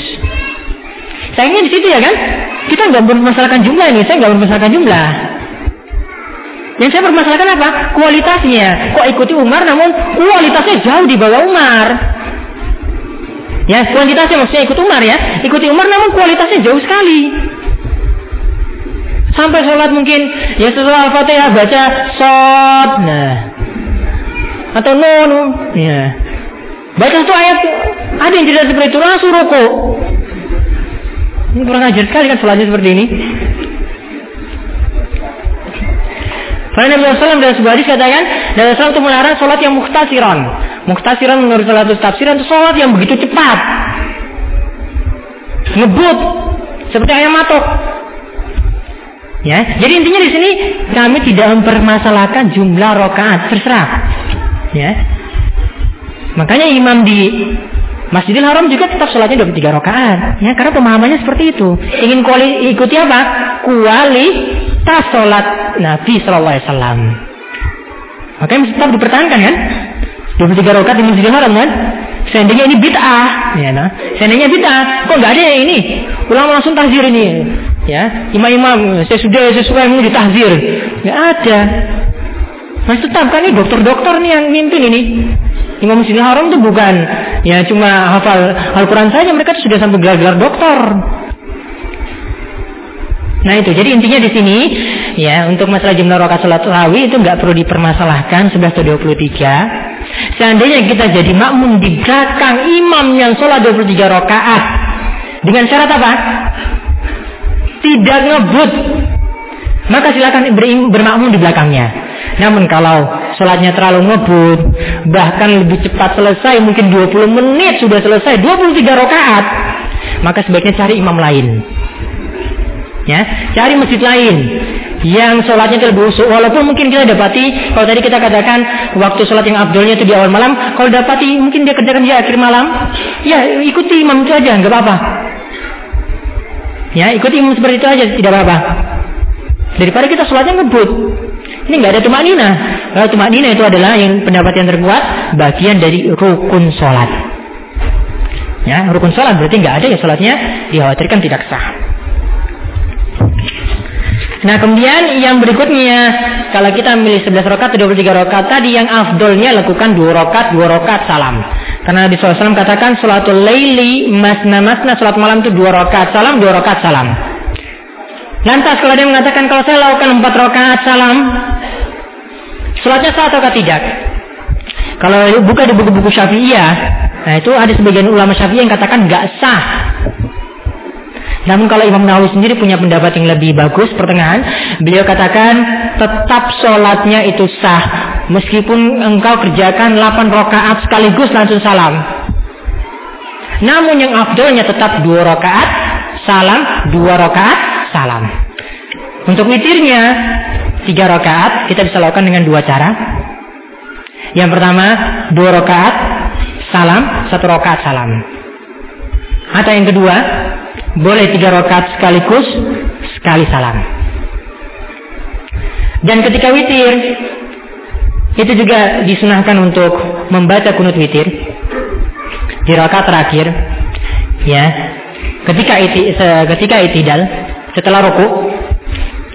Sayangnya di situ ya kan? Kita nggak bermasalahkan jumlah ini, saya nggak bermasalahkan jumlah. Yang saya permasalahkan apa? Kualitasnya. Kok ikuti Umar namun kualitasnya jauh di bawah Umar. Ya, kualitasnya maksudnya ikut Umar ya. Ikuti Umar namun kualitasnya jauh sekali. Sampai sholat mungkin ya setelah Al-Fatihah baca shot. Nah, atau nun ya baca satu ayat ada yang tidak seperti itu langsung rokok ini kurang ajar sekali kan sholatnya seperti ini Karena Nabi SAW dalam sebuah hadis katakan, dalam salat itu melarang sholat yang muhtasiran. Muhtasiran menurut salah satu tafsiran itu sholat yang begitu cepat. Ngebut. Seperti ayam matok. Ya, jadi intinya di sini kami tidak mempermasalahkan jumlah rokaat, terserah. Ya. Makanya imam di Masjidil Haram juga tetap sholatnya 23 rakaat. Ya, karena pemahamannya seperti itu. Ingin kuali, ikuti apa? Kualitas sholat Nabi Shallallahu Alaihi Wasallam. Makanya tetap dipertahankan kan? 23 rakaat di Masjidil Haram kan? Seandainya ini bid'ah, ya nah. Seandainya bid'ah, kok nggak ada yang ini? Ulama langsung tahzir ini, ya. Imam-imam, saya sudah sesuai mau ditahzir, nggak ada. Mas tetap kan ini dokter-dokter nih yang mimpin ini. Imam Masjidil Haram itu bukan ya cuma hafal Al-Quran saja, mereka sudah sampai gelar-gelar dokter. Nah itu, jadi intinya di sini ya untuk masalah jumlah rakaat salat tarawih itu nggak perlu dipermasalahkan 11 atau 23. Seandainya kita jadi makmum di belakang imam yang sholat 23 rakaat dengan syarat apa? Tidak ngebut, maka silakan bermakmum di belakangnya. Namun kalau sholatnya terlalu ngebut, bahkan lebih cepat selesai, mungkin 20 menit sudah selesai, 23 rakaat, maka sebaiknya cari imam lain. Ya, cari masjid lain yang sholatnya terlebih usuk. Walaupun mungkin kita dapati, kalau tadi kita katakan waktu sholat yang abdulnya itu di awal malam, kalau dapati mungkin dia kerjakan di akhir malam, ya ikuti imam itu aja, nggak apa-apa. Ya, ikuti imam seperti itu aja, tidak apa-apa. Daripada kita sholatnya ngebut. Ini nggak ada tumak nina. Kalau tumak nina itu adalah yang pendapat yang terkuat bagian dari rukun sholat. Ya, rukun sholat berarti nggak ada ya sholatnya dikhawatirkan tidak sah. Nah kemudian yang berikutnya kalau kita memilih 11 rokat atau 23 rokat tadi yang afdolnya lakukan 2 rokat 2 rokat salam. Karena Nabi SAW katakan sholatul laili masna masna sholat malam itu 2 rokat salam 2 rokat salam. Lantas kalau dia mengatakan kalau saya lakukan empat rakaat salam, sholatnya sah atau tidak? Kalau buka di buku-buku Syafi'iyah, nah itu ada sebagian ulama Syafi'iyah yang katakan nggak sah. Namun kalau Imam Nawawi sendiri punya pendapat yang lebih bagus pertengahan, beliau katakan tetap sholatnya itu sah meskipun engkau kerjakan 8 rakaat sekaligus langsung salam. Namun yang afdolnya tetap dua rakaat salam, dua rakaat salam. Untuk witirnya tiga rakaat kita bisa lakukan dengan dua cara. Yang pertama dua rakaat salam, satu rakaat salam. Atau yang kedua boleh tiga rakaat sekaligus sekali salam. Dan ketika witir itu juga disunahkan untuk membaca kunut witir di rakaat terakhir ya ketika iti, ketika itidal setelah ruku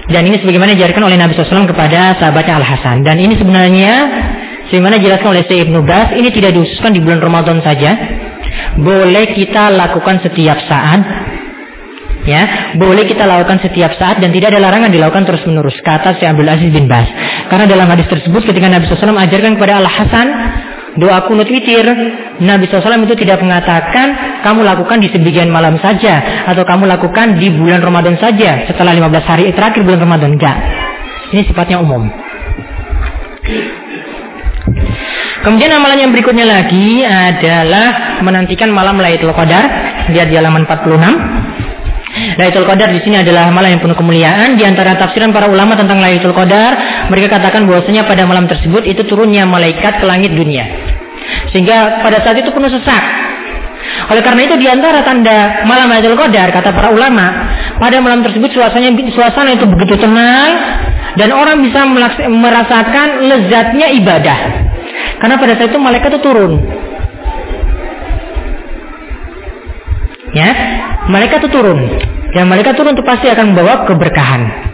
dan ini sebagaimana diajarkan oleh Nabi SAW kepada sahabatnya Al Hasan dan ini sebenarnya sebagaimana dijelaskan oleh Syekh Ibnu Bas ini tidak diususkan di bulan Ramadan saja. Boleh kita lakukan setiap saat ya. Boleh kita lakukan setiap saat dan tidak ada larangan dilakukan terus menerus kata Syekh Abdul Aziz bin Bas. Karena dalam hadis tersebut ketika Nabi SAW ajarkan kepada Al Hasan doa kunut witir, Nabi SAW itu tidak mengatakan kamu lakukan di sebagian malam saja atau kamu lakukan di bulan Ramadan saja setelah 15 hari terakhir bulan Ramadan. Enggak. Ini sifatnya umum. Kemudian amalan yang berikutnya lagi adalah menantikan malam Lailatul Qadar. Lihat di halaman 46. Lailatul Qadar di sini adalah malam yang penuh kemuliaan. Di antara tafsiran para ulama tentang Lailatul Qadar, mereka katakan bahwasanya pada malam tersebut itu turunnya malaikat ke langit dunia. Sehingga pada saat itu penuh sesak. Oleh karena itu di antara tanda malam Lailatul Qadar kata para ulama, pada malam tersebut suasananya suasana itu begitu tenang dan orang bisa merasakan lezatnya ibadah. Karena pada saat itu malaikat itu turun. Ya, malaikat itu turun. Dan malaikat turun itu pasti akan membawa keberkahan.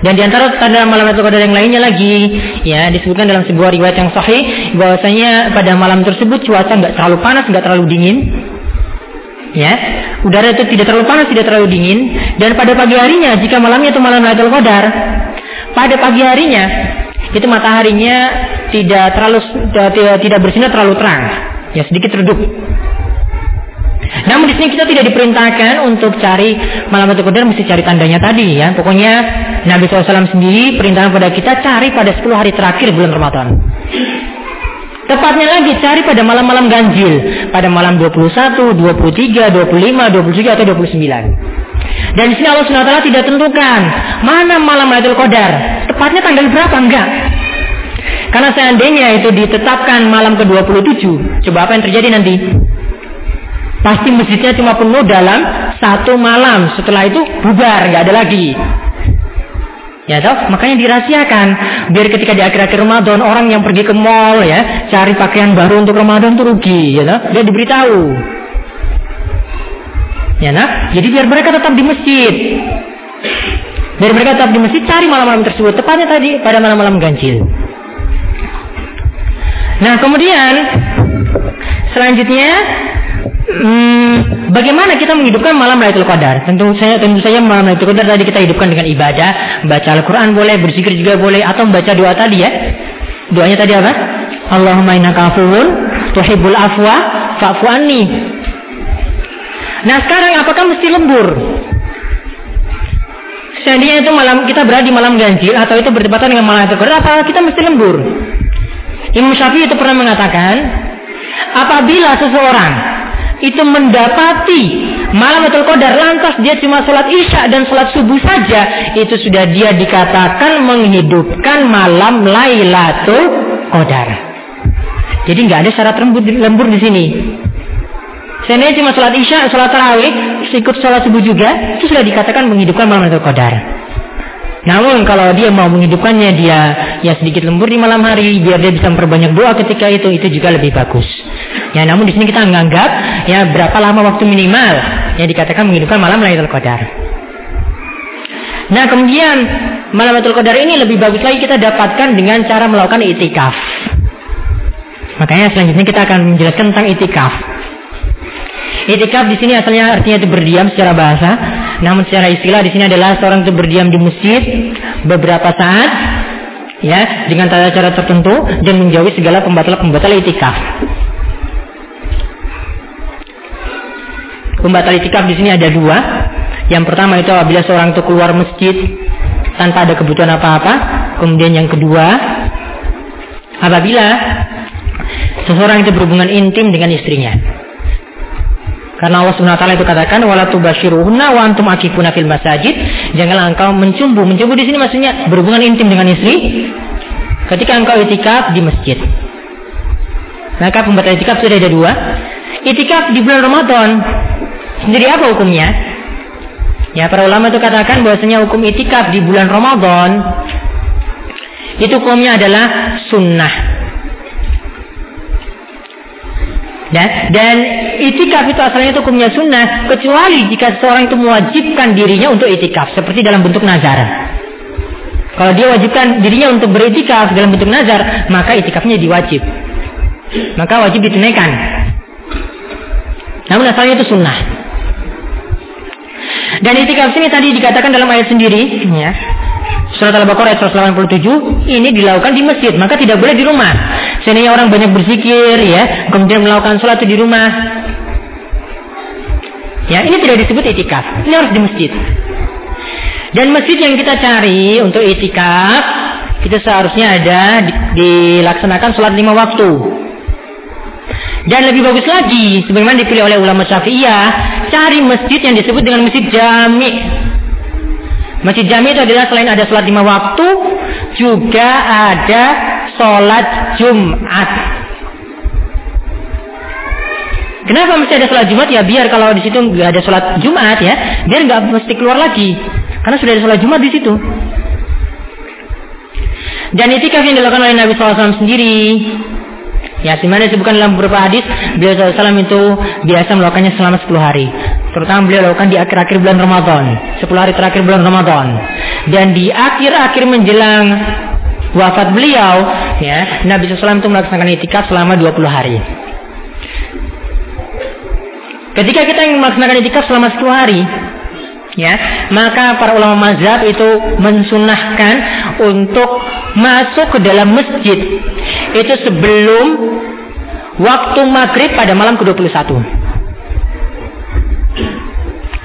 Dan di antara tanda malam Lailatul Qadar yang lainnya lagi, ya disebutkan dalam sebuah riwayat yang sahih bahwasanya pada malam tersebut cuaca nggak terlalu panas, nggak terlalu dingin. Ya, udara itu tidak terlalu panas, tidak terlalu dingin. Dan pada pagi harinya, jika malamnya itu malam Lailatul Qadar, pada pagi harinya itu mataharinya tidak terlalu tidak bersinar terlalu terang, ya sedikit redup. Namun di sini kita tidak diperintahkan untuk cari malam Lailatul Qadar mesti cari tandanya tadi ya. Pokoknya Nabi SAW sendiri perintahkan pada kita cari pada 10 hari terakhir bulan Ramadan. Tepatnya lagi cari pada malam-malam ganjil, pada malam 21, 23, 25, 23 atau 29. Dan di sini Allah SWT tidak tentukan mana malam Lailatul Qadar. Tepatnya tanggal berapa enggak? Karena seandainya itu ditetapkan malam ke-27, coba apa yang terjadi nanti? Pasti masjidnya cuma penuh dalam satu malam. Setelah itu bubar, nggak ada lagi. Ya toh, makanya dirahasiakan. Biar ketika di akhir-akhir Ramadan orang yang pergi ke mall ya, cari pakaian baru untuk Ramadan itu rugi, ya toh. Dia diberitahu. Ya nah, jadi biar mereka tetap di masjid. Biar mereka tetap di masjid cari malam-malam tersebut. Tepatnya tadi pada malam-malam ganjil. Nah kemudian selanjutnya Hmm, bagaimana kita menghidupkan malam Lailatul Qadar? Tentu saya tentu saja malam Lailatul Qadar tadi kita hidupkan dengan ibadah, baca Al-Qur'an boleh, berzikir juga boleh atau membaca doa tadi ya. Doanya tadi apa? Allahumma innaka afuwun tuhibbul afwa fa'fu anni. Nah, sekarang apakah mesti lembur? Seandainya itu malam kita berada di malam ganjil atau itu bertepatan dengan malam Lailatul Qadar, apakah kita mesti lembur? Imam Syafi'i itu pernah mengatakan, apabila seseorang itu mendapati malam Lailatul Qadar lantas dia cuma sholat isya dan sholat subuh saja itu sudah dia dikatakan menghidupkan malam Lailatul Qadar. Jadi nggak ada syarat lembur, lembur di sini. Seandainya cuma sholat isya, sholat tarawih, ikut sholat subuh juga, itu sudah dikatakan menghidupkan malam Lailatul Qadar. Namun kalau dia mau menghidupkannya dia ya sedikit lembur di malam hari biar dia bisa memperbanyak doa ketika itu itu juga lebih bagus. Ya namun di sini kita menganggap ya berapa lama waktu minimal yang dikatakan menghidupkan malam Lailatul Qadar. Nah kemudian malam Lailatul Qadar ini lebih bagus lagi kita dapatkan dengan cara melakukan itikaf. Makanya selanjutnya kita akan menjelaskan tentang itikaf. Itikaf di sini asalnya artinya itu berdiam secara bahasa, namun secara istilah di sini adalah seorang itu berdiam di masjid beberapa saat ya dengan cara-cara tertentu dan menjauhi segala pembatal-pembatal itikaf. Pembatal itikaf di sini ada dua. Yang pertama itu apabila seorang itu keluar masjid tanpa ada kebutuhan apa-apa. Kemudian yang kedua, apabila seseorang itu berhubungan intim dengan istrinya. Karena Allah Subhanahu wa taala itu katakan wala tubashiruhunna wa antum akifuna fil masajid. Janganlah engkau mencumbu. Mencumbu di sini maksudnya berhubungan intim dengan istri ketika engkau itikaf di masjid. Maka pembatal itikaf sudah ada dua. Itikaf di bulan Ramadan. Sendiri apa hukumnya? Ya para ulama itu katakan bahwasanya hukum itikaf di bulan Ramadan itu hukumnya adalah sunnah Dan, dan itikaf itu asalnya itu hukumnya sunnah kecuali jika seseorang itu mewajibkan dirinya untuk itikaf seperti dalam bentuk nazar. Kalau dia wajibkan dirinya untuk beritikaf dalam bentuk nazar, maka itikafnya diwajib. Maka wajib ditunaikan. Namun asalnya itu sunnah. Dan itikaf sini tadi dikatakan dalam ayat sendiri, ya, Surat Al-Baqarah ayat 187 ini dilakukan di masjid, maka tidak boleh di rumah. Seandainya orang banyak berzikir ya, kemudian melakukan sholat di rumah. Ya, ini tidak disebut itikaf. Ini harus di masjid. Dan masjid yang kita cari untuk itikaf kita seharusnya ada dilaksanakan sholat lima waktu. Dan lebih bagus lagi, sebagaimana dipilih oleh ulama Syafi'iyah, cari masjid yang disebut dengan masjid jami. Masjid jami itu adalah selain ada sholat lima waktu, juga ada sholat Jumat. Kenapa mesti ada sholat Jumat? Ya biar kalau di situ nggak ada sholat Jumat ya, biar nggak mesti keluar lagi, karena sudah ada sholat Jumat di situ. Dan itikaf yang dilakukan oleh Nabi SAW sendiri Ya, di mana disebutkan dalam beberapa hadis, beliau SAW itu biasa melakukannya selama 10 hari. Terutama beliau lakukan di akhir-akhir bulan Ramadan. 10 hari terakhir bulan Ramadan. Dan di akhir-akhir menjelang wafat beliau, ya, Nabi SAW itu melaksanakan itikaf selama 20 hari. Ketika kita ingin melaksanakan itikaf selama 10 hari, ya maka para ulama mazhab itu mensunahkan untuk masuk ke dalam masjid itu sebelum waktu maghrib pada malam ke-21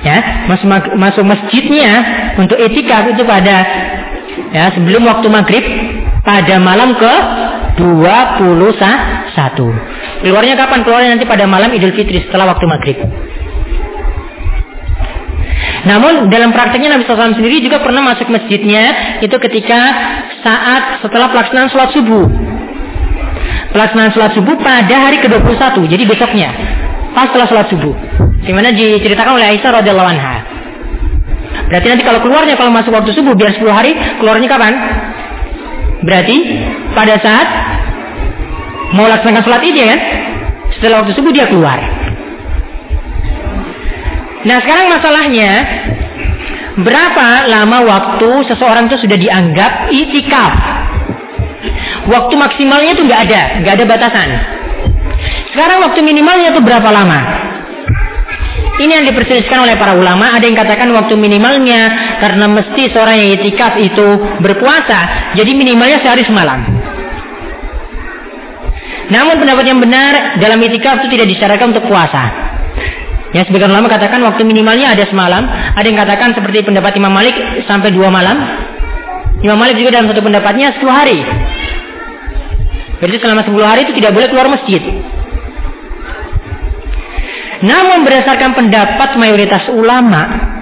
ya masuk masuk masjidnya untuk etikaf itu pada ya sebelum waktu maghrib pada malam ke 21 keluarnya kapan keluarnya nanti pada malam Idul Fitri setelah waktu maghrib namun dalam prakteknya Nabi SAW sendiri juga pernah masuk masjidnya itu ketika saat setelah pelaksanaan sholat subuh. Pelaksanaan sholat subuh pada hari ke-21, jadi besoknya. Pas setelah sholat subuh. Di mana diceritakan oleh Aisyah radhiyallahu anha. Berarti nanti kalau keluarnya kalau masuk waktu subuh biar 10 hari, keluarnya kapan? Berarti pada saat mau laksanakan sholat id ya kan? Setelah waktu subuh dia keluar. Nah sekarang masalahnya berapa lama waktu seseorang itu sudah dianggap itikaf? Waktu maksimalnya itu nggak ada, nggak ada batasan. Sekarang waktu minimalnya itu berapa lama? Ini yang diperselisihkan oleh para ulama. Ada yang katakan waktu minimalnya karena mesti seorang yang itikaf itu berpuasa, jadi minimalnya sehari semalam. Namun pendapat yang benar dalam itikaf itu tidak disyaratkan untuk puasa. Ya sebagian ulama katakan waktu minimalnya ada semalam, ada yang katakan seperti pendapat Imam Malik sampai dua malam. Imam Malik juga dalam satu pendapatnya sepuluh hari. Berarti selama sepuluh hari itu tidak boleh keluar masjid. Namun berdasarkan pendapat mayoritas ulama,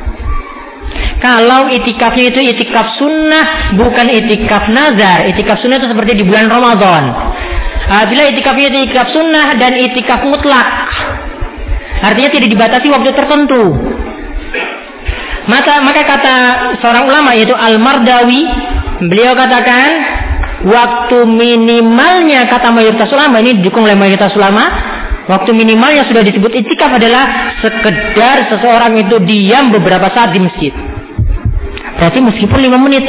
kalau itikafnya itu itikaf sunnah, bukan itikaf nazar. Itikaf sunnah itu seperti di bulan Ramadan. Bila itikafnya itikaf sunnah dan itikaf mutlak, Artinya tidak dibatasi waktu tertentu. Maka, maka kata seorang ulama yaitu Al-Mardawi, beliau katakan waktu minimalnya kata mayoritas ulama ini didukung oleh mayoritas ulama, waktu minimalnya sudah disebut itikaf adalah sekedar seseorang itu diam beberapa saat di masjid. Berarti meskipun lima menit.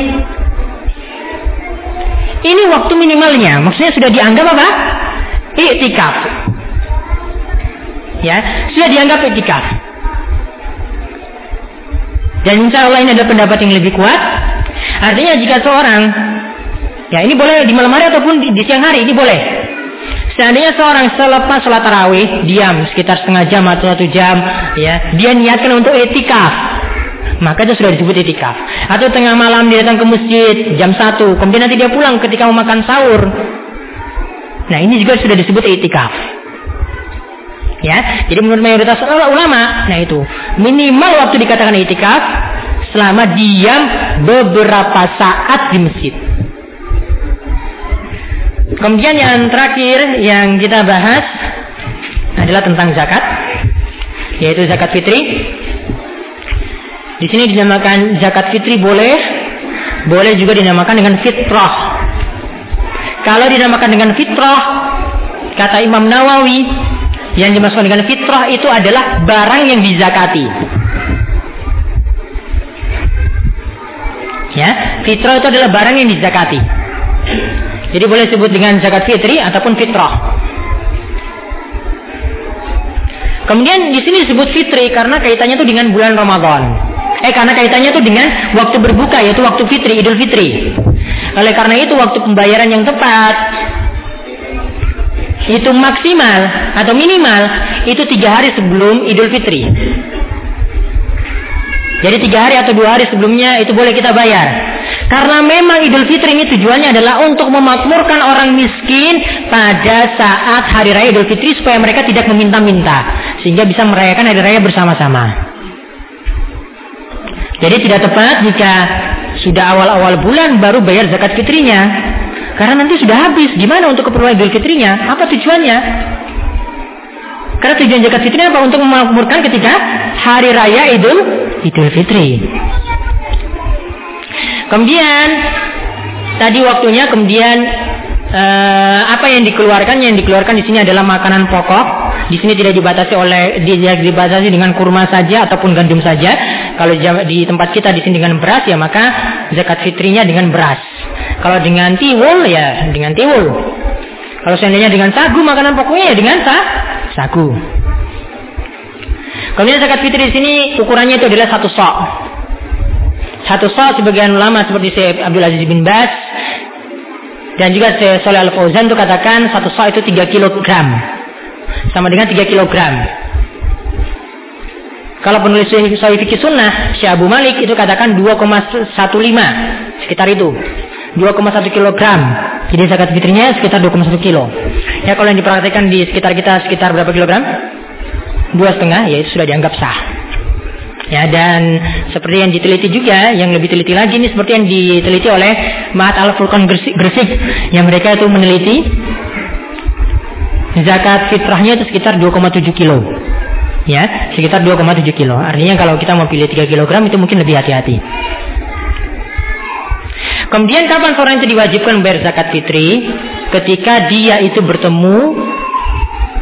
Ini waktu minimalnya, maksudnya sudah dianggap apa? Iktikaf ya sudah dianggap etikaf. Dan insya Allah ini adalah pendapat yang lebih kuat. Artinya jika seorang, ya ini boleh di malam hari ataupun di, di siang hari, ini boleh. Seandainya seorang selepas sholat tarawih diam sekitar setengah jam atau satu jam, ya dia niatkan untuk etikaf, maka itu sudah disebut etikaf. Atau tengah malam dia datang ke masjid jam satu, kemudian nanti dia pulang ketika mau makan sahur. Nah ini juga sudah disebut etikaf. Ya, jadi menurut mayoritas ulama, nah itu minimal waktu dikatakan itikaf selama diam beberapa saat di masjid. Kemudian yang terakhir yang kita bahas adalah tentang zakat, yaitu zakat fitri. Di sini dinamakan zakat fitri boleh, boleh juga dinamakan dengan fitrah. Kalau dinamakan dengan fitrah, kata Imam Nawawi, yang dimaksudkan dengan fitrah itu adalah barang yang dizakati. Ya, fitrah itu adalah barang yang dizakati. Jadi boleh sebut dengan zakat fitri ataupun fitrah. Kemudian di sini disebut fitri karena kaitannya itu dengan bulan Ramadan. Eh karena kaitannya itu dengan waktu berbuka yaitu waktu fitri, Idul Fitri. Oleh karena itu waktu pembayaran yang tepat itu maksimal atau minimal itu tiga hari sebelum Idul Fitri. Jadi tiga hari atau dua hari sebelumnya itu boleh kita bayar. Karena memang Idul Fitri ini tujuannya adalah untuk memakmurkan orang miskin pada saat hari raya Idul Fitri supaya mereka tidak meminta-minta. Sehingga bisa merayakan hari raya bersama-sama. Jadi tidak tepat jika sudah awal-awal bulan baru bayar zakat fitrinya. Karena nanti sudah habis. Gimana untuk keperluan Idul Fitrinya? Apa tujuannya? Karena tujuan zakat fitri apa? Untuk memakmurkan ketika hari raya Idul Idul Fitri. Kemudian tadi waktunya kemudian uh, apa yang dikeluarkan? Yang dikeluarkan di sini adalah makanan pokok. Di sini tidak dibatasi oleh tidak dibatasi dengan kurma saja ataupun gandum saja. Kalau di tempat kita di sini dengan beras ya maka zakat fitrinya dengan beras. Kalau dengan tiwul ya dengan tiwul. Kalau seandainya dengan sagu makanan pokoknya ya dengan sa sagu. Kemudian zakat fitri di sini ukurannya itu adalah satu sok satu sok sebagian ulama seperti Syekh Abdul Aziz bin Bas dan juga Soleh Al Fauzan itu katakan satu sa itu 3 kilogram. Sama dengan 3 kilogram. Kalau penulis Sahih Fikih Sunnah, Syekh Abu Malik itu katakan 2,15 sekitar itu. 2,1 kilogram. Jadi zakat fitrinya sekitar 2,1 kilo. Ya kalau yang diperhatikan di sekitar kita sekitar berapa kilogram? Dua setengah, ya sudah dianggap sah. Ya dan seperti yang diteliti juga, yang lebih teliti lagi ini seperti yang diteliti oleh Mahat Al Furqan Gresik, yang mereka itu meneliti zakat fitrahnya itu sekitar 2,7 kilo. Ya, sekitar 2,7 kilo. Artinya kalau kita mau pilih 3 kilogram itu mungkin lebih hati-hati. Kemudian kapan seorang itu diwajibkan bayar zakat fitri? Ketika dia itu bertemu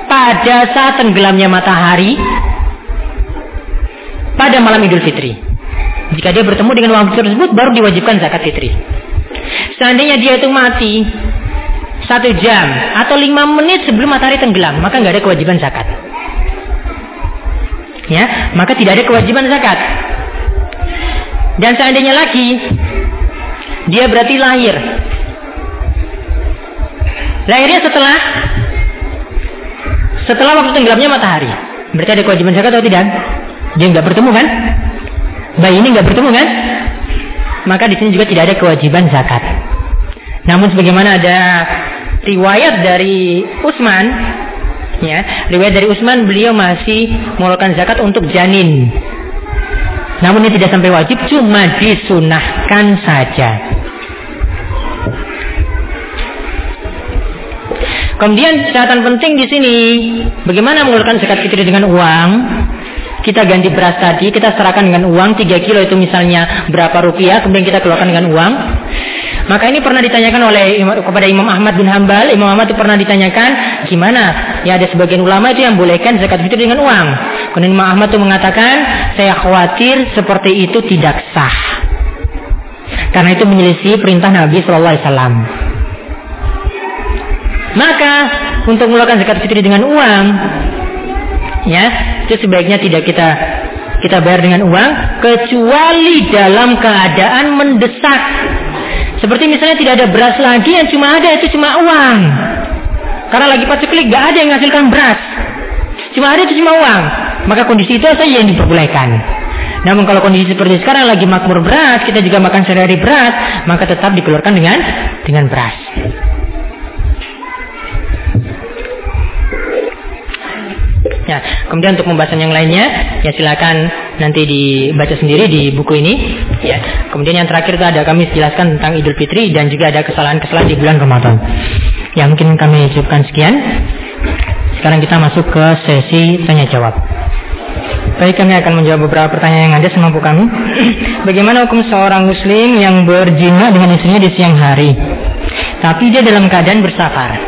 pada saat tenggelamnya matahari pada malam Idul Fitri. Jika dia bertemu dengan waktu tersebut baru diwajibkan zakat fitri. Seandainya dia itu mati satu jam atau lima menit sebelum matahari tenggelam, maka nggak ada kewajiban zakat. Ya, maka tidak ada kewajiban zakat. Dan seandainya lagi dia berarti lahir. Lahirnya setelah setelah waktu tenggelamnya matahari. Berarti ada kewajiban zakat atau tidak? Dia nggak bertemu kan? Bayi ini nggak bertemu kan? Maka di sini juga tidak ada kewajiban zakat. Namun sebagaimana ada riwayat dari Utsman, ya, riwayat dari Utsman beliau masih mengeluarkan zakat untuk janin. Namun ini tidak sampai wajib, cuma disunahkan saja. Kemudian catatan penting di sini, bagaimana mengeluarkan zakat fitri dengan uang? Kita ganti beras tadi, kita serahkan dengan uang 3 kilo itu misalnya berapa rupiah, kemudian kita keluarkan dengan uang. Maka ini pernah ditanyakan oleh kepada Imam Ahmad bin Hambal. Imam Ahmad itu pernah ditanyakan gimana? Ya ada sebagian ulama itu yang bolehkan zakat fitri dengan uang. Kemudian Imam Ahmad itu mengatakan, saya khawatir seperti itu tidak sah. Karena itu menyelisih perintah Nabi Shallallahu Alaihi Wasallam. Maka untuk mengeluarkan zakat fitri dengan uang, ya itu sebaiknya tidak kita kita bayar dengan uang kecuali dalam keadaan mendesak. Seperti misalnya tidak ada beras lagi yang cuma ada itu cuma uang. Karena lagi paceklik gak ada yang menghasilkan beras. Cuma ada itu cuma uang. Maka kondisi itu saja yang diperbolehkan. Namun kalau kondisi seperti sekarang lagi makmur beras, kita juga makan sehari-hari beras, maka tetap dikeluarkan dengan dengan beras. Ya, kemudian untuk pembahasan yang lainnya, ya silakan nanti dibaca sendiri di buku ini. Ya, kemudian yang terakhir itu ada kami jelaskan tentang Idul Fitri dan juga ada kesalahan-kesalahan di bulan Ramadan. Ya, mungkin kami cukupkan sekian. Sekarang kita masuk ke sesi tanya jawab. Baik, kami akan menjawab beberapa pertanyaan yang ada semampu kami. Bagaimana hukum seorang muslim yang berjina dengan istrinya di siang hari? Tapi dia dalam keadaan bersafar.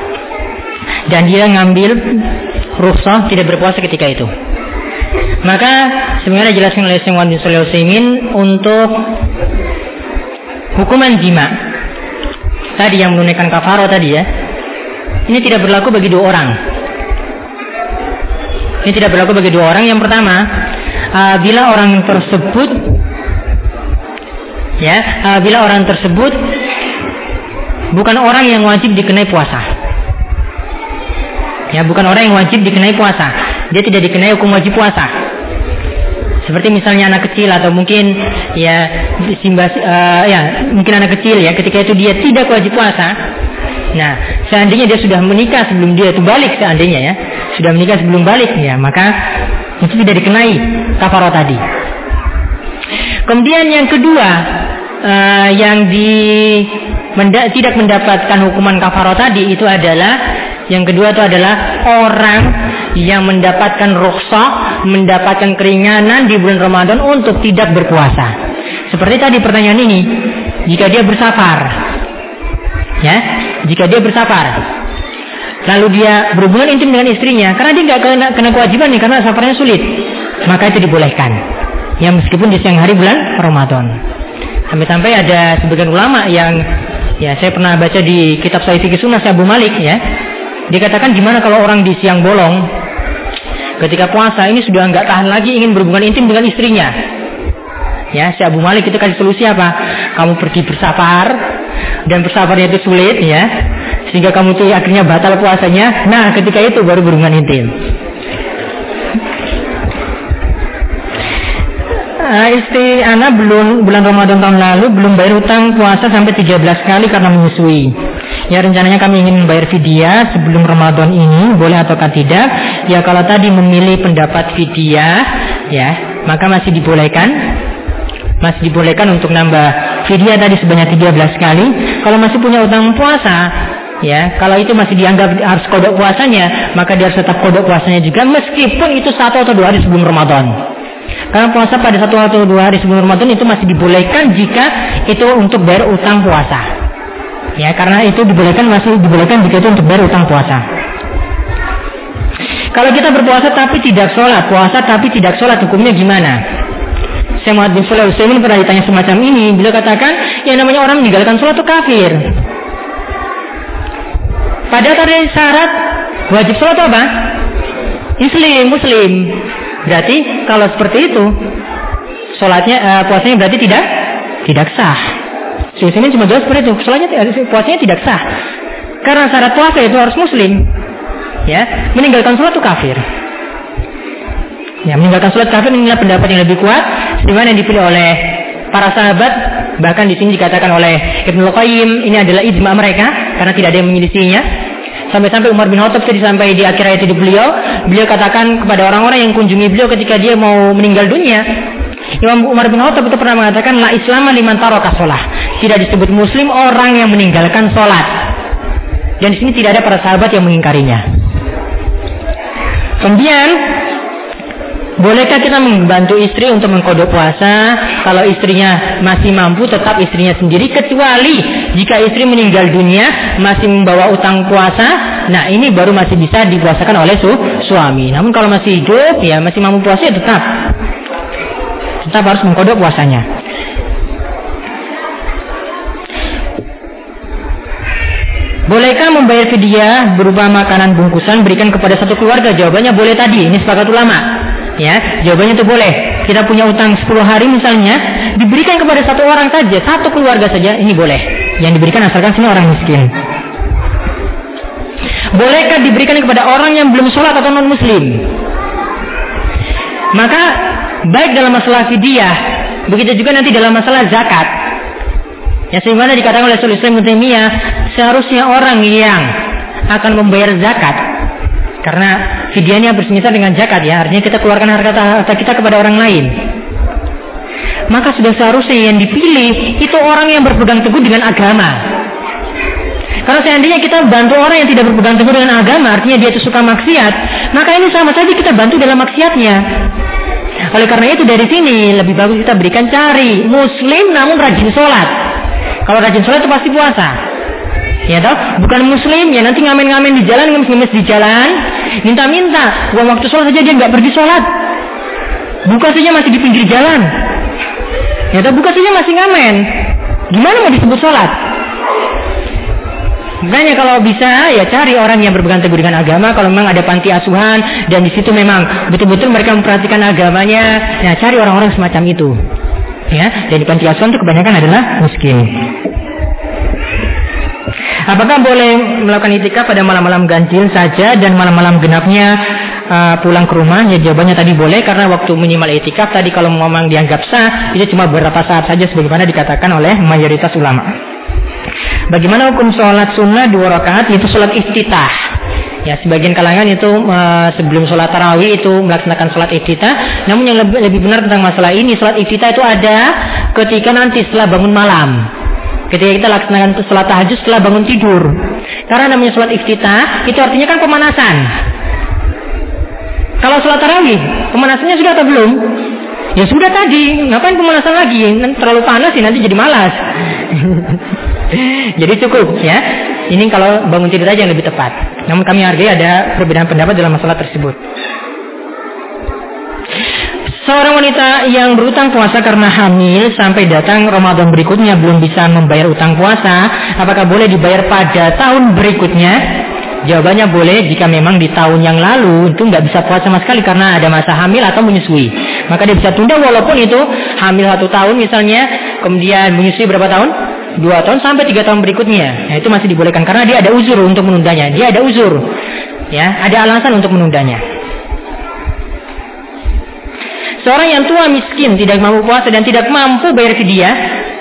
Dan dia ngambil rukhsah tidak berpuasa ketika itu. Maka sebenarnya dijelaskan oleh Syekh Muhammad bin untuk hukuman jima. Tadi yang menunaikan kafaro tadi ya. Ini tidak berlaku bagi dua orang. Ini tidak berlaku bagi dua orang. Yang pertama, bila orang tersebut ya, bila orang tersebut bukan orang yang wajib dikenai puasa. Ya, bukan orang yang wajib dikenai puasa. Dia tidak dikenai hukum wajib puasa. Seperti misalnya anak kecil atau mungkin ya simbas uh, ya mungkin anak kecil ya ketika itu dia tidak wajib puasa. Nah, seandainya dia sudah menikah sebelum dia itu balik seandainya ya, sudah menikah sebelum balik ya, maka itu tidak dikenai kafaro tadi. Kemudian yang kedua uh, yang di menda, tidak mendapatkan hukuman kafaro tadi itu adalah yang kedua itu adalah orang yang mendapatkan rukhsah, mendapatkan keringanan di bulan Ramadan untuk tidak berpuasa. Seperti tadi pertanyaan ini, jika dia bersafar, Ya, jika dia bersafar. Lalu dia berhubungan intim dengan istrinya karena dia nggak kena, kena kewajiban nih karena safarnya sulit. Maka itu dibolehkan. Ya meskipun di siang hari bulan Ramadan. Sampai-sampai ada sebagian ulama yang ya saya pernah baca di kitab Sahih Fikih Sunnah Abu Malik ya. Dikatakan gimana kalau orang di siang bolong ketika puasa ini sudah nggak tahan lagi ingin berhubungan intim dengan istrinya. Ya, si Abu Malik itu kasih solusi apa? Kamu pergi bersafar dan bersafarnya itu sulit ya. Sehingga kamu tuh akhirnya batal puasanya. Nah, ketika itu baru berhubungan intim. Uh, istri anak belum bulan Ramadan tahun lalu belum bayar utang puasa sampai 13 kali karena menyusui. Ya rencananya kami ingin membayar vidya sebelum Ramadan ini boleh ataukah tidak? Ya kalau tadi memilih pendapat vidya ya maka masih dibolehkan masih dibolehkan untuk nambah vidya tadi sebanyak 13 kali. Kalau masih punya utang puasa ya kalau itu masih dianggap harus kodok puasanya maka dia harus tetap kodok puasanya juga meskipun itu satu atau dua hari sebelum Ramadan. Karena puasa pada satu atau dua hari sebelum Ramadan itu masih dibolehkan jika itu untuk bayar utang puasa. Ya, karena itu dibolehkan masih dibolehkan jika itu untuk bayar utang puasa. Kalau kita berpuasa tapi tidak sholat, puasa tapi tidak sholat, hukumnya gimana? Saya Muhammad bin Saleh Utsaimin pernah ditanya semacam ini. Beliau katakan, yang namanya orang meninggalkan sholat itu kafir. Padahal tadi syarat wajib sholat apa? Muslim, Muslim. Berarti kalau seperti itu, sholatnya uh, puasanya berarti tidak tidak sah. Di sini cuma jelas seperti itu. Sholatnya puasanya tidak sah. Karena syarat puasa itu harus muslim. Ya, meninggalkan sholat itu kafir. Ya, meninggalkan sholat kafir inilah pendapat yang lebih kuat, di mana yang dipilih oleh para sahabat, bahkan di sini dikatakan oleh Ibnu Qayyim ini adalah ijma mereka karena tidak ada yang menyelisihinya. Sampai-sampai Umar bin Khattab tadi sampai di akhir ayat hidup beliau, beliau katakan kepada orang-orang yang kunjungi beliau ketika dia mau meninggal dunia, Imam Umar bin Khattab itu pernah mengatakan la Islam liman taraka sholah. Tidak disebut muslim orang yang meninggalkan sholat. Dan di sini tidak ada para sahabat yang mengingkarinya. Kemudian Bolehkah kita membantu istri untuk mengkodok puasa? Kalau istrinya masih mampu tetap istrinya sendiri. Kecuali jika istri meninggal dunia masih membawa utang puasa. Nah ini baru masih bisa dipuasakan oleh su suami. Namun kalau masih hidup ya masih mampu puasa ya tetap. Tetap harus mengkodok puasanya. Bolehkah membayar fidyah berupa makanan bungkusan? Berikan kepada satu keluarga? Jawabannya boleh tadi. Ini sepakat ulama. Ya, jawabannya itu boleh. Kita punya utang 10 hari misalnya, diberikan kepada satu orang saja, satu keluarga saja, ini boleh. Yang diberikan asalkan sini orang miskin. Bolehkah diberikan kepada orang yang belum sholat atau non muslim? Maka baik dalam masalah fidyah, begitu juga nanti dalam masalah zakat. Ya sebagaimana dikatakan oleh Sulaiman Mutemia, seharusnya orang yang akan membayar zakat karena fidyahnya bersemisal dengan zakat ya, artinya kita keluarkan harta, harta kita kepada orang lain. Maka sudah seharusnya yang dipilih itu orang yang berpegang teguh dengan agama. Kalau seandainya kita bantu orang yang tidak berpegang teguh dengan agama, artinya dia itu suka maksiat, maka ini sama saja kita bantu dalam maksiatnya. Oleh karena itu dari sini lebih bagus kita berikan cari muslim namun rajin sholat. Kalau rajin sholat itu pasti puasa. Ya toh, bukan muslim ya nanti ngamen-ngamen di jalan, ngemis-ngemis di jalan, minta-minta, uang waktu sholat saja dia nggak pergi sholat. Buka saja masih di pinggir jalan. Ya toh, buka saja masih ngamen. Gimana mau disebut sholat? Makanya kalau bisa ya cari orang yang berpegang teguh dengan agama. Kalau memang ada panti asuhan dan di situ memang betul-betul mereka memperhatikan agamanya, ya cari orang-orang semacam itu. Ya, dan di panti asuhan itu kebanyakan adalah miskin. Apakah boleh melakukan itikaf pada malam-malam ganjil saja dan malam-malam genapnya uh, pulang ke rumah? Ya jawabannya tadi boleh karena waktu minimal itikaf tadi kalau memang dianggap sah itu cuma beberapa saat saja sebagaimana dikatakan oleh mayoritas ulama. Bagaimana hukum sholat sunnah dua rakaat itu sholat istitah? Ya, sebagian kalangan itu uh, sebelum sholat tarawih itu melaksanakan sholat iftitah. Namun yang lebih, lebih benar tentang masalah ini, sholat iftitah itu ada ketika nanti setelah bangun malam. Ketika kita laksanakan sholat tahajud setelah bangun tidur. Karena namanya sholat iftitah, itu artinya kan pemanasan. Kalau sholat tarawih, pemanasannya sudah atau belum? Ya sudah tadi, ngapain pemanasan lagi? Terlalu panas sih nanti jadi malas. Jadi cukup ya. Ini kalau bangun tidur aja yang lebih tepat. Namun kami hargai ada perbedaan pendapat dalam masalah tersebut. Seorang wanita yang berutang puasa karena hamil sampai datang Ramadan berikutnya belum bisa membayar utang puasa, apakah boleh dibayar pada tahun berikutnya? Jawabannya boleh jika memang di tahun yang lalu itu nggak bisa puasa sama sekali karena ada masa hamil atau menyusui. Maka dia bisa tunda walaupun itu hamil satu tahun misalnya, kemudian menyusui berapa tahun? Dua tahun sampai tiga tahun berikutnya. Nah, itu masih dibolehkan karena dia ada uzur untuk menundanya. Dia ada uzur, ya, ada alasan untuk menundanya. Seorang yang tua miskin tidak mampu puasa dan tidak mampu bayar fidyah,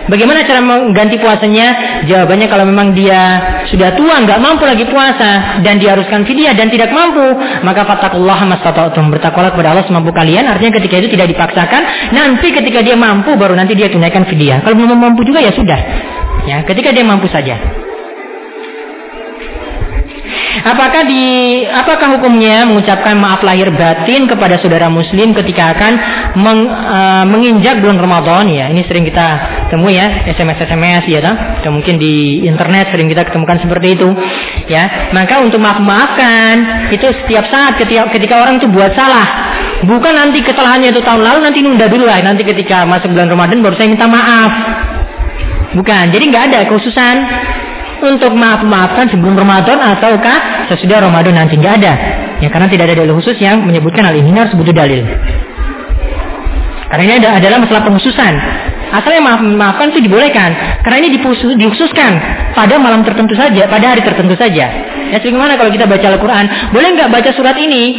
Bagaimana cara mengganti puasanya? Jawabannya kalau memang dia sudah tua, nggak mampu lagi puasa dan diharuskan fidyah dan tidak mampu, maka fatakullah mastata'tum. Bertakwalah kepada Allah semampu kalian. Artinya ketika itu tidak dipaksakan. Nanti ketika dia mampu baru nanti dia tunaikan fidyah. Kalau belum mampu juga ya sudah. Ya, ketika dia mampu saja. Apakah di apakah hukumnya mengucapkan maaf lahir batin kepada saudara muslim ketika akan meng, uh, menginjak bulan Ramadan ya? Ini sering kita temui ya, SMS SMS ya, atau mungkin di internet sering kita ketemukan seperti itu ya. Maka untuk maaf-maafkan itu setiap saat ketika ketika orang itu buat salah Bukan nanti kesalahannya itu tahun lalu nanti nunda dulu lah. Nanti ketika masuk bulan Ramadan baru saya minta maaf. Bukan. Jadi nggak ada khususan untuk maaf-maafkan sebelum Ramadan ataukah sesudah Ramadan nanti nggak ada. Ya karena tidak ada dalil khusus yang menyebutkan hal ini harus butuh dalil. Karena ini adalah masalah penghususan. Asalnya maaf maafkan itu dibolehkan. Karena ini dikhususkan pada malam tertentu saja, pada hari tertentu saja. Ya sebagaimana kalau kita baca Al-Quran, boleh nggak baca surat ini?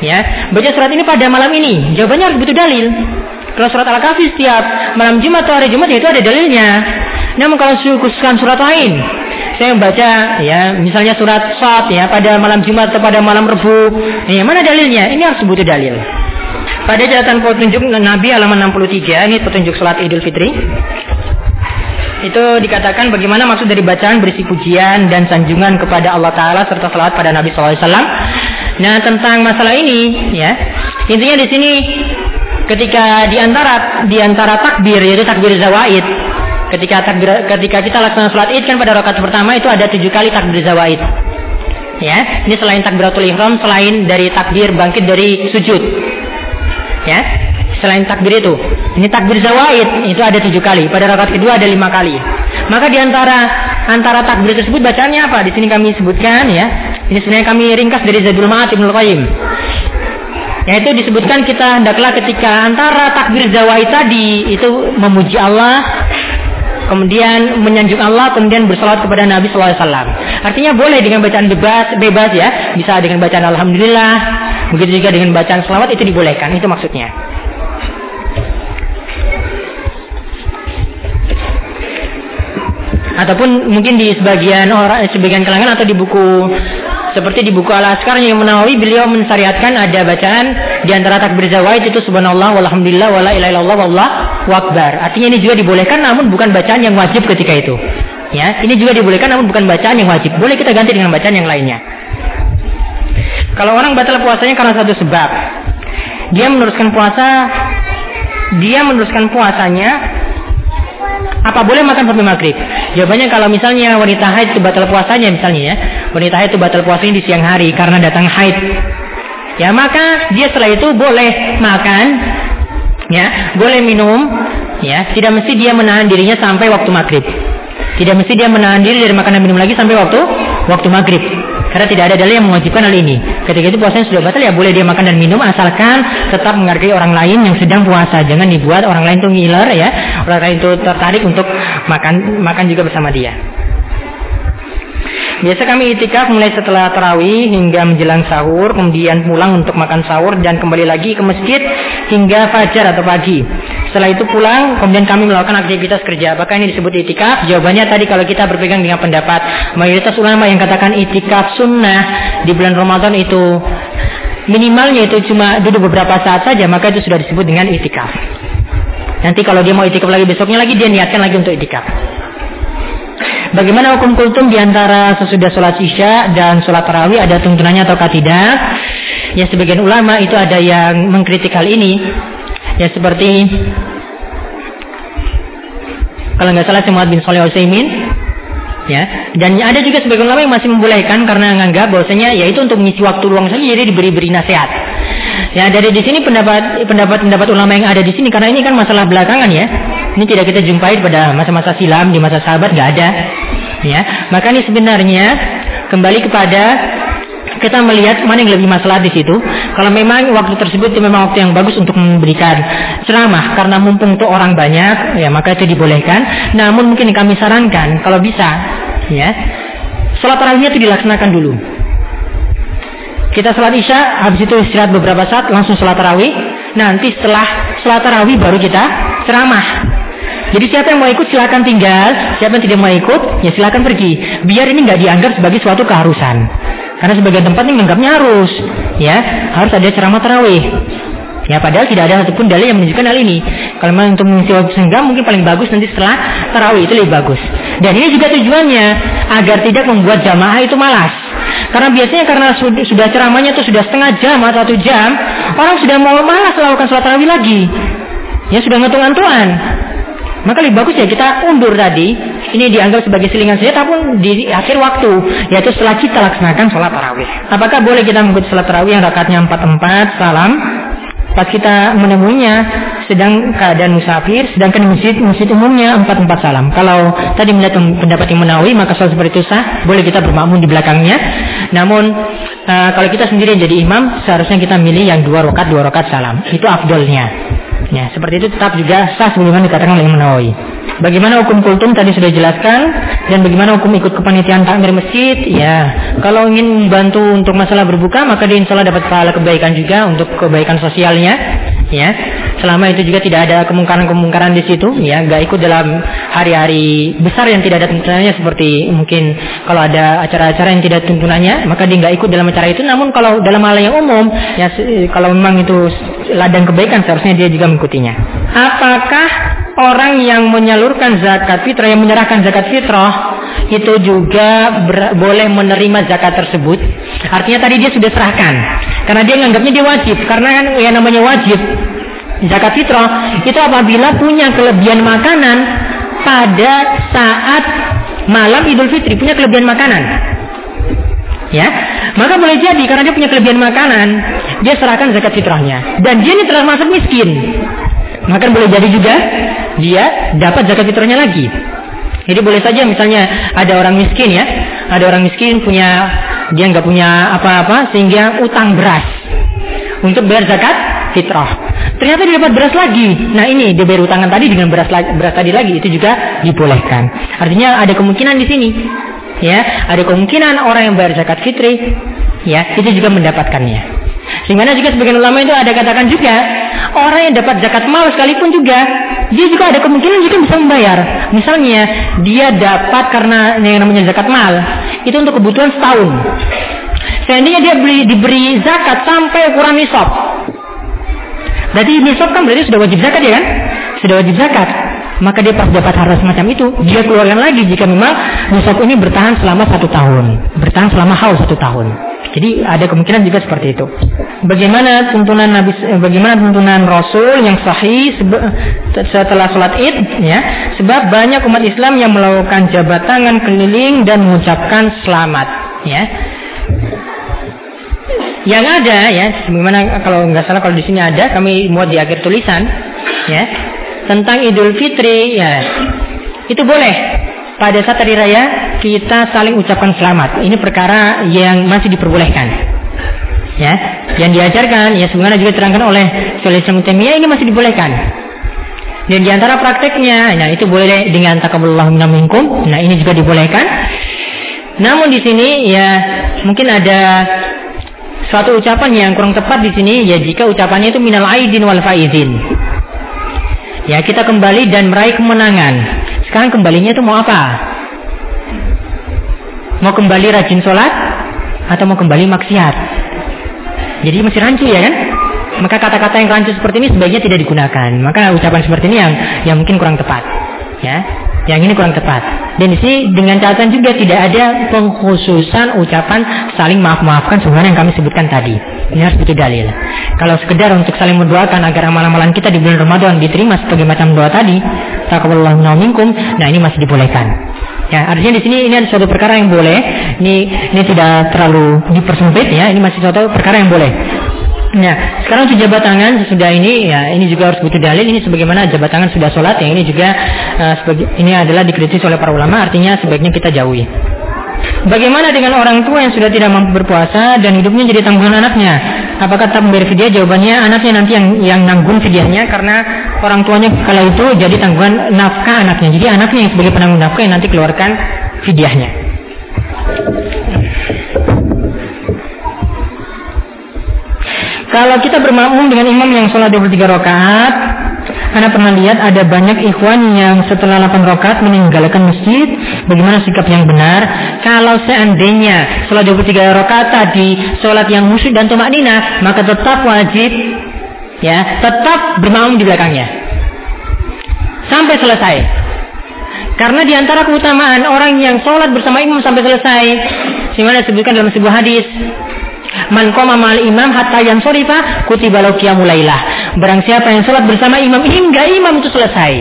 Ya, baca surat ini pada malam ini. Jawabannya harus butuh dalil. Kalau surat Al-Kahfi setiap malam Jumat atau hari Jumat ya itu ada dalilnya. Namun kalau khususkan surat lain, saya membaca ya misalnya surat Sad ya pada malam Jumat atau pada malam Rebu, ya mana dalilnya? Ini harus butuh dalil. Pada catatan petunjuk Nabi halaman 63 ini petunjuk salat Idul Fitri. Itu dikatakan bagaimana maksud dari bacaan berisi pujian dan sanjungan kepada Allah Taala serta salat pada Nabi SAW. Nah tentang masalah ini ya intinya di sini ketika di antara di antara takbir yaitu takbir zawaid Ketika takbir, ketika kita laksanakan sholat id kan pada rakaat pertama itu ada tujuh kali takbir zawaid. Ya, ini selain takbiratul ihram, selain dari takbir bangkit dari sujud. Ya, selain takbir itu, ini takbir zawaid itu ada tujuh kali. Pada rakaat kedua ada lima kali. Maka di antara antara takbir tersebut bacaannya apa? Di sini kami sebutkan ya. Ini sebenarnya kami ringkas dari Zadul Ma'at Ibnu Qayyim. Yaitu disebutkan kita hendaklah ketika antara takbir zawaid tadi itu memuji Allah, kemudian menyanjung Allah, kemudian bersalawat kepada Nabi SAW. Artinya boleh dengan bacaan bebas, bebas ya, bisa dengan bacaan Alhamdulillah, begitu juga dengan bacaan salawat itu dibolehkan, itu maksudnya. Ataupun mungkin di sebagian orang, sebagian kalangan atau di buku seperti di buku Al-Askar yang menawi beliau mensyariatkan ada bacaan di antara takbir zawaid itu subhanallah walhamdulillah wala ilaha illallah wallahu akbar. Artinya ini juga dibolehkan namun bukan bacaan yang wajib ketika itu. Ya, ini juga dibolehkan namun bukan bacaan yang wajib. Boleh kita ganti dengan bacaan yang lainnya. Kalau orang batal puasanya karena satu sebab, dia meneruskan puasa, dia meneruskan puasanya apa boleh makan sampai maghrib? Jawabannya kalau misalnya wanita haid itu batal puasanya misalnya ya. Wanita haid itu batal puasanya di siang hari karena datang haid. Ya maka dia setelah itu boleh makan, ya boleh minum, ya tidak mesti dia menahan dirinya sampai waktu maghrib. Tidak mesti dia menahan diri dari makan dan minum lagi sampai waktu waktu maghrib. Karena tidak ada dalil yang mewajibkan hal ini. Ketika itu puasanya sudah batal ya boleh dia makan dan minum asalkan tetap menghargai orang lain yang sedang puasa. Jangan dibuat orang lain itu ngiler ya. Orang lain itu tertarik untuk makan makan juga bersama dia. Biasa kami itikaf mulai setelah tarawih hingga menjelang sahur, kemudian pulang untuk makan sahur dan kembali lagi ke masjid hingga fajar atau pagi. Setelah itu pulang, kemudian kami melakukan aktivitas kerja. Apakah ini disebut itikaf? Jawabannya tadi kalau kita berpegang dengan pendapat mayoritas ulama yang katakan itikaf sunnah di bulan Ramadan itu minimalnya itu cuma duduk beberapa saat saja, maka itu sudah disebut dengan itikaf. Nanti kalau dia mau itikaf lagi besoknya lagi dia niatkan lagi untuk itikaf. Bagaimana hukum kultum di antara sesudah sholat isya dan sholat tarawih ada tuntunannya atau tidak? Ya sebagian ulama itu ada yang mengkritik hal ini. Ya seperti kalau nggak salah Muhammad bin Saleh Utsaimin Ya, dan ada juga sebagian ulama yang masih membolehkan karena menganggap bahwasanya yaitu untuk mengisi waktu luang saja jadi diberi-beri nasihat. Ya, dari di sini pendapat pendapat pendapat ulama yang ada di sini karena ini kan masalah belakangan ya. Ini tidak kita jumpai pada masa-masa silam di masa sahabat nggak ada. Ya, maka ini sebenarnya kembali kepada kita melihat mana yang lebih masalah di situ. Kalau memang waktu tersebut itu memang waktu yang bagus untuk memberikan ceramah karena mumpung tuh orang banyak, ya maka itu dibolehkan. Namun mungkin kami sarankan kalau bisa, ya, sholat tarawihnya itu dilaksanakan dulu. Kita sholat isya, habis itu istirahat beberapa saat, langsung sholat tarawih. Nanti setelah sholat tarawih baru kita ceramah. Jadi siapa yang mau ikut silakan tinggal, siapa yang tidak mau ikut ya silakan pergi. Biar ini nggak dianggap sebagai suatu keharusan. Karena sebagian tempat ini menganggapnya harus, ya harus ada ceramah tarawih. Ya padahal tidak ada satupun dalil yang menunjukkan hal ini. Kalau memang untuk mengisi waktu senggang mungkin paling bagus nanti setelah tarawih itu lebih bagus. Dan ini juga tujuannya agar tidak membuat jamaah itu malas. Karena biasanya karena sudah, ceramahnya itu sudah setengah jam atau satu jam, orang sudah mau malas melakukan sholat tarawih lagi. Ya sudah ngantung-ngantuan. Maka lebih bagus ya kita undur tadi. Ini dianggap sebagai selingan saja, tapi di akhir waktu, yaitu setelah kita laksanakan sholat tarawih. Apakah boleh kita mengikuti sholat tarawih yang rakaatnya empat empat salam? Pas kita menemuinya sedang keadaan musafir, sedangkan masjid masjid umumnya empat empat salam. Kalau tadi melihat pendapat yang menawi, maka sholat seperti itu sah, boleh kita bermakmum di belakangnya. Namun uh, kalau kita sendiri jadi imam, seharusnya kita milih yang dua rakaat dua rakaat salam. Itu afdolnya. Ya, seperti itu tetap juga sah sebagaimana dikatakan oleh Imam Nawawi. Bagaimana hukum kultum tadi sudah jelaskan dan bagaimana hukum ikut kepanitiaan takmir masjid? Ya, kalau ingin membantu untuk masalah berbuka maka dia insya Allah dapat pahala kebaikan juga untuk kebaikan sosialnya. Ya, selama itu juga tidak ada kemungkaran-kemungkaran di situ, ya, gak ikut dalam hari-hari besar yang tidak ada tuntunannya seperti mungkin kalau ada acara-acara yang tidak tuntunannya, maka dia nggak ikut dalam acara itu. Namun kalau dalam hal yang umum, ya kalau memang itu ladang kebaikan seharusnya dia juga mengikutinya. Apakah orang yang menyalurkan zakat fitrah yang menyerahkan zakat fitrah itu juga boleh menerima zakat tersebut? Artinya tadi dia sudah serahkan. Karena dia menganggapnya dia wajib. Karena kan yang namanya wajib zakat fitrah itu apabila punya kelebihan makanan pada saat malam Idul Fitri punya kelebihan makanan. Ya? Maka boleh jadi karena dia punya kelebihan makanan dia serahkan zakat fitrahnya. Dan dia ini telah masuk miskin maka boleh jadi juga dia dapat zakat fitrahnya lagi. Jadi boleh saja misalnya ada orang miskin ya ada orang miskin punya dia nggak punya apa-apa sehingga utang beras untuk bayar zakat fitrah. Ternyata dia dapat beras lagi. Nah ini dia bayar utangan tadi dengan beras beras tadi lagi itu juga dibolehkan. Artinya ada kemungkinan di sini ya. Ada kemungkinan orang yang bayar zakat fitri ya itu juga mendapatkannya. Sehingga juga sebagian ulama itu ada katakan juga orang yang dapat zakat mal sekalipun juga dia juga ada kemungkinan juga bisa membayar. Misalnya dia dapat karena yang namanya zakat mal itu untuk kebutuhan setahun. Seandainya dia beli, diberi zakat sampai ukuran nisab. Berarti nisab kan berarti sudah wajib zakat ya kan? Sudah wajib zakat maka dia pas dapat harta semacam itu dia keluarkan lagi jika memang nisab ini bertahan selama satu tahun. Bertahan selama haul satu tahun. Jadi ada kemungkinan juga seperti itu. Bagaimana tuntunan Nabi eh, bagaimana tuntunan Rasul yang sahih setelah sholat id ya? Sebab banyak umat Islam yang melakukan jabat tangan keliling dan mengucapkan selamat ya? Yang ada ya bagaimana kalau nggak salah kalau di sini ada kami muat di akhir tulisan ya tentang Idul Fitri ya itu boleh pada saat hari raya kita saling ucapkan selamat. Ini perkara yang masih diperbolehkan. Ya, yang diajarkan ya sebenarnya juga terangkan oleh Syaikhul Islam ini masih dibolehkan. Dan di antara prakteknya, nah itu boleh dengan takabulullah minkum. Nah ini juga dibolehkan. Namun di sini ya mungkin ada suatu ucapan yang kurang tepat di sini ya jika ucapannya itu minal aidin wal faizin. Ya kita kembali dan meraih kemenangan. Sekarang kembalinya itu mau apa? Mau kembali rajin sholat atau mau kembali maksiat? Jadi masih rancu ya kan? Maka kata-kata yang rancu seperti ini sebaiknya tidak digunakan. Maka ucapan seperti ini yang yang mungkin kurang tepat. Ya, yang ini kurang tepat. Dan di sini dengan catatan juga tidak ada pengkhususan ucapan saling maaf-maafkan sebenarnya yang kami sebutkan tadi. Ini harus butuh dalil. Kalau sekedar untuk saling mendoakan agar amalan-amalan kita di bulan Ramadan diterima sebagai macam doa tadi, taqabbalallahu minkum, nah ini masih dibolehkan. Ya, artinya di sini ini ada suatu perkara yang boleh. Ini ini tidak terlalu dipersempit ya. Ini masih suatu perkara yang boleh. Ya, sekarang untuk jabat tangan sesudah ini ya ini juga harus butuh dalil ini sebagaimana jabat tangan sudah sholat ya ini juga uh, ini adalah dikritis oleh para ulama artinya sebaiknya kita jauhi. Bagaimana dengan orang tua yang sudah tidak mampu berpuasa dan hidupnya jadi tanggungan anaknya? Apakah tetap membayar fidyah? Jawabannya anaknya nanti yang yang nanggung fidyahnya karena orang tuanya kalau itu jadi tanggungan nafkah anaknya. Jadi anaknya yang sebagai penanggung nafkah yang nanti keluarkan fidyahnya. Kalau kita bermakmum dengan imam yang sholat 23 rakaat, Anda pernah lihat ada banyak ikhwan yang setelah 8 rakaat meninggalkan masjid. Bagaimana sikap yang benar? Kalau seandainya sholat 23 rakaat tadi sholat yang musyrik dan tumak nina, maka tetap wajib ya tetap bermakmum di belakangnya sampai selesai. Karena di antara keutamaan orang yang sholat bersama imam sampai selesai, sehingga disebutkan dalam sebuah hadis, Man koma mal imam hatta yang sorifa kutiba mulailah. Barang siapa yang sholat bersama imam hingga imam itu selesai.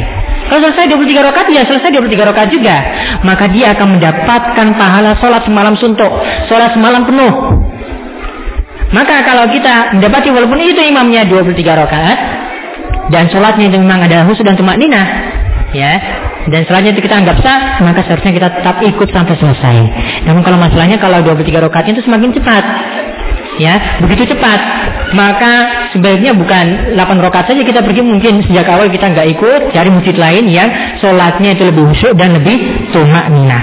Kalau selesai 23 rakaat ya selesai 23 rakaat juga. Maka dia akan mendapatkan pahala sholat semalam suntuk. Sholat semalam penuh. Maka kalau kita mendapati walaupun itu imamnya 23 rakaat dan sholatnya itu memang ada khusus dan tumak nina, ya dan selanjutnya itu kita anggap sah maka seharusnya kita tetap ikut sampai selesai namun kalau masalahnya kalau 23 rakaat itu semakin cepat ya begitu cepat. Maka sebaiknya bukan 8 rakaat saja kita pergi mungkin sejak awal kita nggak ikut cari masjid lain yang sholatnya itu lebih khusyuk dan lebih tumak nina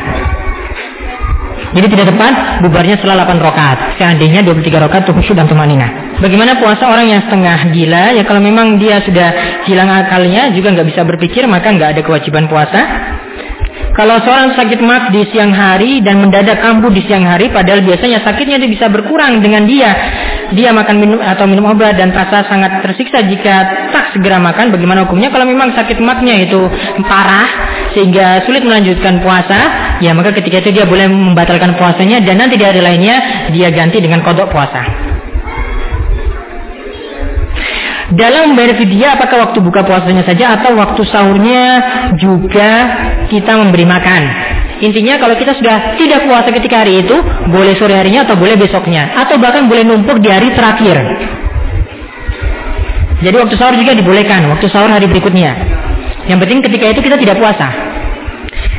jadi tidak tepat bubarnya setelah 8 rakaat. Seandainya 23 rakaat itu khusyuk dan tumak nina bagaimana puasa orang yang setengah gila? Ya kalau memang dia sudah hilang akalnya juga nggak bisa berpikir maka nggak ada kewajiban puasa kalau seorang sakit mak di siang hari dan mendadak kambuh di siang hari, padahal biasanya sakitnya itu bisa berkurang dengan dia. Dia makan minum atau minum obat dan rasa sangat tersiksa jika tak segera makan. Bagaimana hukumnya? Kalau memang sakit maknya itu parah sehingga sulit melanjutkan puasa, ya maka ketika itu dia boleh membatalkan puasanya dan nanti di hari lainnya dia ganti dengan kodok puasa. Dalam membayar fidyah apakah waktu buka puasanya saja atau waktu sahurnya juga kita memberi makan? Intinya kalau kita sudah tidak puasa ketika hari itu, boleh sore harinya atau boleh besoknya. Atau bahkan boleh numpuk di hari terakhir. Jadi waktu sahur juga dibolehkan, waktu sahur hari berikutnya. Yang penting ketika itu kita tidak puasa.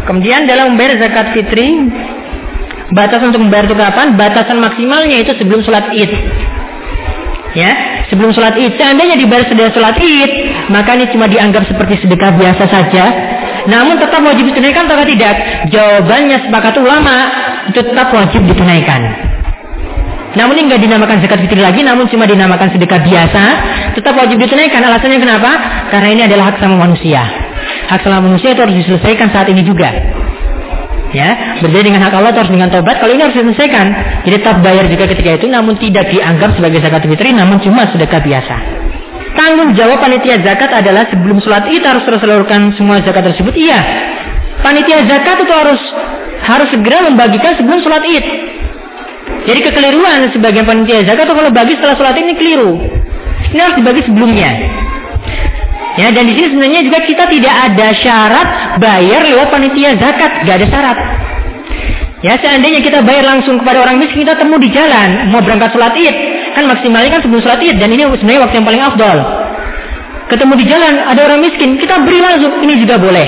Kemudian dalam membayar zakat fitri, batasan untuk membayar itu kapan? Batasan maksimalnya itu sebelum sholat id ya sebelum sholat id seandainya dibayar sedekah sholat id maka ini cuma dianggap seperti sedekah biasa saja namun tetap wajib ditunaikan atau tidak jawabannya sepakat ulama itu tetap wajib ditunaikan namun ini nggak dinamakan zakat fitri lagi, namun cuma dinamakan sedekah biasa, tetap wajib ditunaikan. Alasannya kenapa? Karena ini adalah hak sama manusia. Hak sama manusia itu harus diselesaikan saat ini juga. Ya, berbeda dengan hak Allah harus dengan tobat. Kalau ini harus diselesaikan. Jadi tetap bayar juga ketika itu, namun tidak dianggap sebagai zakat fitri, namun cuma sedekah biasa. Tanggung jawab panitia zakat adalah sebelum sholat id harus tersalurkan semua zakat tersebut. Iya, panitia zakat itu harus harus segera membagikan sebelum sholat id. Jadi kekeliruan sebagian panitia zakat atau kalau bagi setelah sholat ini keliru. Ini harus dibagi sebelumnya. Ya, dan di sini sebenarnya juga kita tidak ada syarat bayar lewat panitia zakat, nggak ada syarat. Ya, seandainya kita bayar langsung kepada orang miskin, kita temu di jalan, mau berangkat sholat id, kan maksimalnya kan sebelum sholat id, dan ini sebenarnya waktu yang paling afdol. Ketemu di jalan, ada orang miskin, kita beri langsung, ini juga boleh.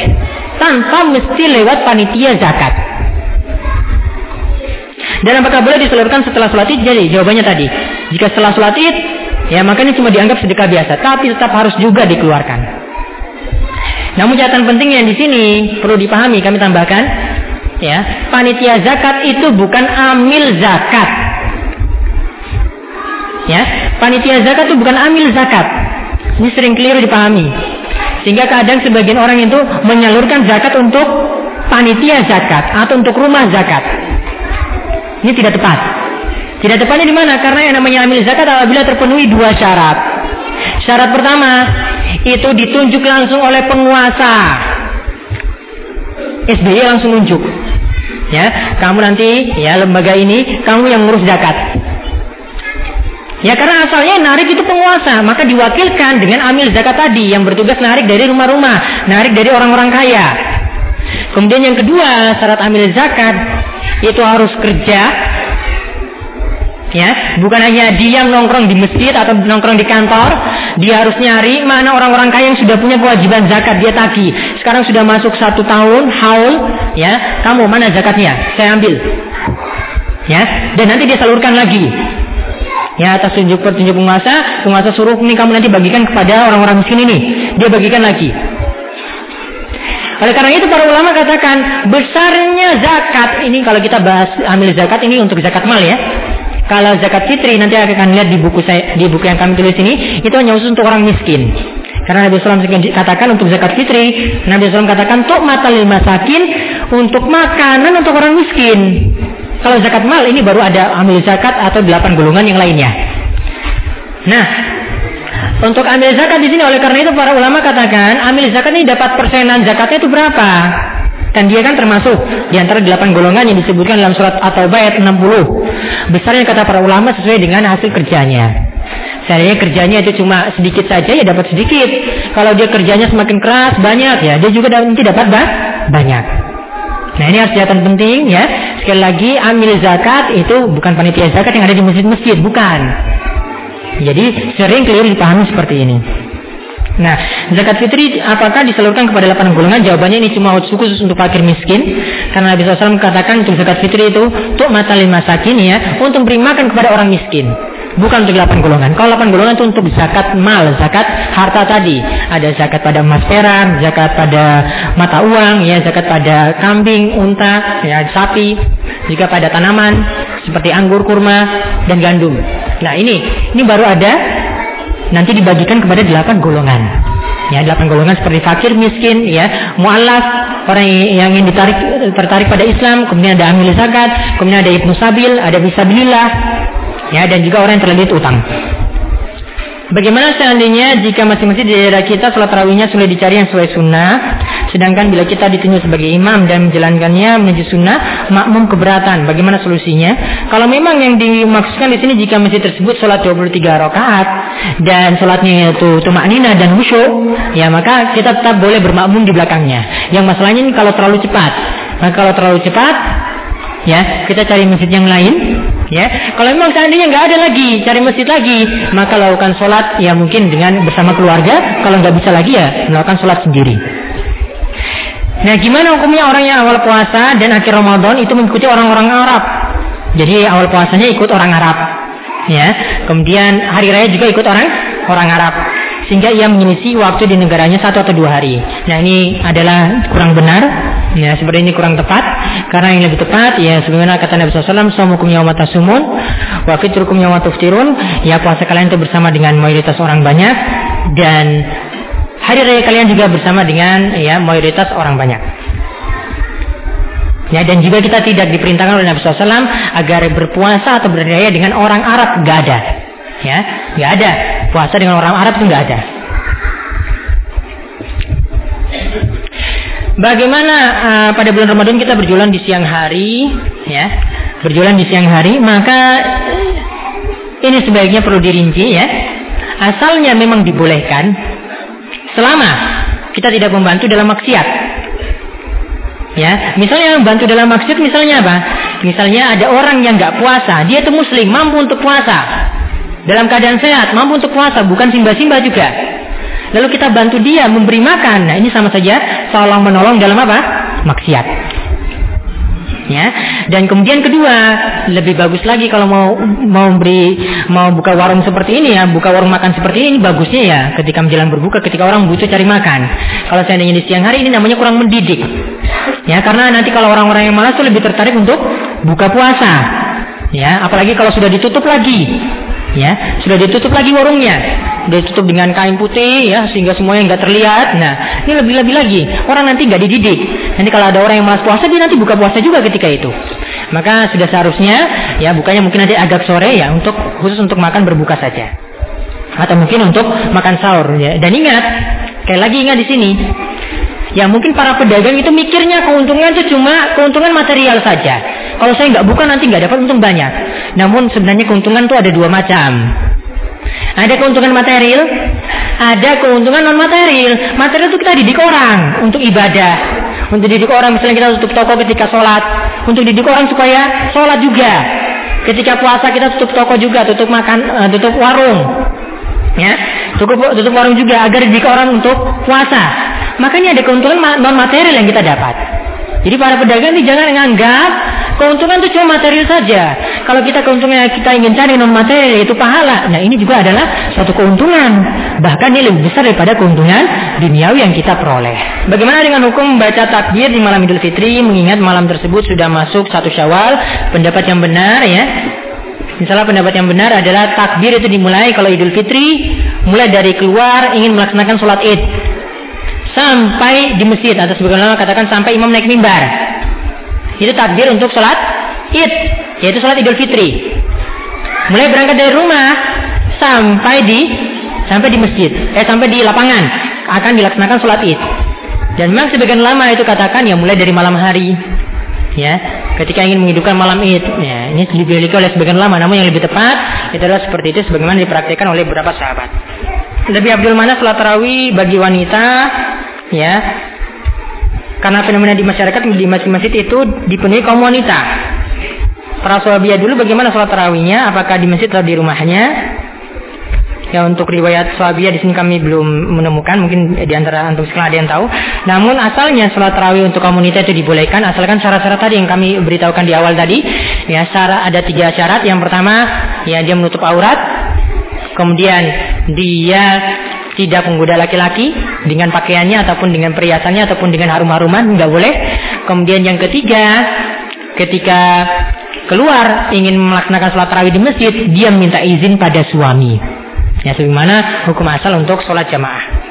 Tanpa mesti lewat panitia zakat. Dan apakah boleh disalurkan setelah sholat id? Jadi jawabannya tadi, jika setelah sholat id, Ya, makanya cuma dianggap sedekah biasa, tapi tetap harus juga dikeluarkan. Namun catatan penting yang di sini perlu dipahami, kami tambahkan, ya, panitia zakat itu bukan amil zakat. Ya, panitia zakat itu bukan amil zakat. Ini sering keliru dipahami. Sehingga kadang sebagian orang itu menyalurkan zakat untuk panitia zakat atau untuk rumah zakat. Ini tidak tepat. Tidak tepatnya di mana? Karena yang namanya amil zakat apabila terpenuhi dua syarat. Syarat pertama itu ditunjuk langsung oleh penguasa. SBY langsung nunjuk. Ya, kamu nanti ya lembaga ini kamu yang ngurus zakat. Ya karena asalnya narik itu penguasa, maka diwakilkan dengan amil zakat tadi yang bertugas narik dari rumah-rumah, narik dari orang-orang kaya. Kemudian yang kedua, syarat amil zakat itu harus kerja ya bukan hanya diam nongkrong di masjid atau nongkrong di kantor dia harus nyari mana orang-orang kaya yang sudah punya kewajiban zakat dia tagih. Sekarang sudah masuk satu tahun haul ya kamu mana zakatnya? Saya ambil. Ya dan nanti dia salurkan lagi. Ya atas tunjuk petunjuk penguasa penguasa suruh ini kamu nanti bagikan kepada orang-orang miskin ini. Dia bagikan lagi. Oleh karena itu para ulama katakan besarnya zakat ini kalau kita bahas ambil zakat ini untuk zakat mal ya. Kalau zakat fitri nanti akan lihat di buku saya di buku yang kami tulis ini itu hanya khusus untuk orang miskin. Karena Nabi SAW katakan untuk zakat fitri, Nabi SAW katakan untuk mata lima sakin, untuk makanan untuk orang miskin. Kalau zakat mal ini baru ada ambil zakat atau delapan golongan yang lainnya. Nah, untuk ambil zakat di sini oleh karena itu para ulama katakan ambil zakat ini dapat persenan zakatnya itu berapa? Dan dia kan termasuk di antara delapan golongan yang disebutkan dalam surat At-Taubah ayat 60. Besarnya kata para ulama sesuai dengan hasil kerjanya. Seandainya kerjanya itu cuma sedikit saja ya dapat sedikit. Kalau dia kerjanya semakin keras banyak ya dia juga nanti dapat banyak. Nah ini harus catatan penting ya. Sekali lagi ambil zakat itu bukan panitia zakat yang ada di masjid-masjid, bukan. Jadi sering keliru dipahami seperti ini. Nah, zakat fitri apakah disalurkan kepada delapan golongan? Jawabannya ini cuma khusus untuk fakir miskin. Karena Nabi SAW katakan untuk zakat fitri itu untuk mata lima sakin ya, untuk beri makan kepada orang miskin. Bukan untuk delapan golongan. Kalau delapan golongan itu untuk zakat mal, zakat harta tadi. Ada zakat pada emas perak, zakat pada mata uang, ya, zakat pada kambing, unta, ya, sapi, jika pada tanaman seperti anggur, kurma, dan gandum. Nah ini, ini baru ada nanti dibagikan kepada delapan golongan. Ya, delapan golongan seperti fakir, miskin, ya, mualaf, orang yang ingin ditarik tertarik pada Islam, kemudian ada amil zakat, kemudian ada ibnu sabil, ada bisabilillah, ya, dan juga orang yang terlilit utang. Bagaimana seandainya jika masing-masing di daerah kita sholat tarawihnya sudah dicari yang sesuai sunnah, sedangkan bila kita ditunjuk sebagai imam dan menjalankannya menuju sunnah, makmum keberatan. Bagaimana solusinya? Kalau memang yang dimaksudkan di sini jika masjid tersebut sholat 23 rakaat dan sholatnya itu tumak nina dan khusyuk, ya maka kita tetap boleh bermakmum di belakangnya. Yang masalahnya ini kalau terlalu cepat. Nah, kalau terlalu cepat, ya kita cari masjid yang lain ya. Kalau memang seandainya nggak ada lagi cari masjid lagi maka lakukan sholat ya mungkin dengan bersama keluarga. Kalau nggak bisa lagi ya melakukan sholat sendiri. Nah gimana hukumnya orang yang awal puasa dan akhir Ramadan itu mengikuti orang-orang Arab? Jadi awal puasanya ikut orang Arab ya. Kemudian hari raya juga ikut orang orang Arab sehingga ia mengisi waktu di negaranya satu atau dua hari. Nah ini adalah kurang benar, ya seperti ini kurang tepat, karena yang lebih tepat ya sebagaimana kata Nabi SAW, "Somukum yawma tasumun, wa fitrukum yawma tuftirun." Ya puasa kalian itu bersama dengan mayoritas orang banyak dan hari raya kalian juga bersama dengan ya mayoritas orang banyak. Ya, dan juga kita tidak diperintahkan oleh Nabi SAW agar berpuasa atau berdaya dengan orang Arab, gak ada. Ya, nggak ada. Puasa dengan orang Arab itu nggak ada. Bagaimana uh, pada bulan Ramadan kita berjualan di siang hari, ya, berjualan di siang hari, maka ini sebaiknya perlu dirinci, ya. Asalnya memang dibolehkan, selama kita tidak membantu dalam maksiat. Ya, misalnya membantu dalam maksiat, misalnya apa? Misalnya ada orang yang nggak puasa, dia itu muslim, mampu untuk puasa, dalam keadaan sehat, mampu untuk puasa, bukan simba-simba juga. Lalu kita bantu dia memberi makan. Nah, ini sama saja seolah menolong dalam apa? Maksiat. Ya. Dan kemudian kedua, lebih bagus lagi kalau mau mau beri mau buka warung seperti ini ya, buka warung makan seperti ini bagusnya ya ketika menjelang berbuka ketika orang butuh cari makan. Kalau seandainya di siang hari ini namanya kurang mendidik. Ya, karena nanti kalau orang-orang yang malas itu lebih tertarik untuk buka puasa. Ya, apalagi kalau sudah ditutup lagi ya sudah ditutup lagi warungnya. Sudah ditutup dengan kain putih ya sehingga semuanya nggak terlihat. Nah ini lebih lebih lagi. Orang nanti nggak dididik. Nanti kalau ada orang yang malas puasa dia nanti buka puasa juga ketika itu. Maka sudah seharusnya ya bukanya mungkin nanti agak sore ya untuk khusus untuk makan berbuka saja. Atau mungkin untuk makan sahur ya. Dan ingat kayak lagi ingat di sini Ya mungkin para pedagang itu mikirnya keuntungan itu cuma keuntungan material saja. Kalau saya nggak buka nanti nggak dapat untung banyak. Namun sebenarnya keuntungan itu ada dua macam. Ada keuntungan material, ada keuntungan non material. Material itu kita didik orang untuk ibadah. Untuk didik orang misalnya kita tutup toko ketika sholat. Untuk didik orang supaya sholat juga. Ketika puasa kita tutup toko juga, tutup makan, uh, tutup warung. Ya, tutup, tutup warung juga agar didik orang untuk puasa. Makanya ada keuntungan non material yang kita dapat. Jadi para pedagang ini jangan menganggap keuntungan itu cuma material saja. Kalau kita keuntungan kita ingin cari non material yaitu pahala. Nah ini juga adalah suatu keuntungan. Bahkan ini lebih besar daripada keuntungan duniawi yang kita peroleh. Bagaimana dengan hukum baca takbir di malam Idul Fitri mengingat malam tersebut sudah masuk satu Syawal? Pendapat yang benar ya. Misalnya pendapat yang benar adalah takbir itu dimulai kalau Idul Fitri mulai dari keluar ingin melaksanakan sholat Id sampai di masjid atau sebagaimana katakan sampai imam naik mimbar. Itu takbir untuk sholat id, yaitu sholat idul fitri. Mulai berangkat dari rumah sampai di sampai di masjid, eh sampai di lapangan akan dilaksanakan sholat id. Dan memang sebagian lama itu katakan ya mulai dari malam hari, ya. Ketika ingin menghidupkan malam id ya. Ini dimiliki oleh sebagian lama namun yang lebih tepat itu adalah seperti itu sebagaimana dipraktikkan oleh beberapa sahabat. Lebih abdul mana sholat tarawih bagi wanita ya. Karena fenomena di masyarakat di masjid-masjid itu dipenuhi kaum wanita. Para sahabat dulu bagaimana sholat tarawihnya apakah di masjid atau di rumahnya Ya untuk riwayat Swabiyah di sini kami belum menemukan, mungkin di antara antum sekalian ada yang tahu. Namun asalnya sholat tarawih untuk komunitas itu dibolehkan, asalkan syarat-syarat tadi yang kami beritahukan di awal tadi. Ya syarat ada tiga syarat. Yang pertama, ya dia menutup aurat. Kemudian dia tidak menggoda laki-laki dengan pakaiannya ataupun dengan perhiasannya ataupun dengan harum-haruman nggak boleh. Kemudian yang ketiga, ketika keluar ingin melaksanakan sholat tarawih di masjid, dia minta izin pada suami. Ya, sebagaimana hukum asal untuk sholat jamaah.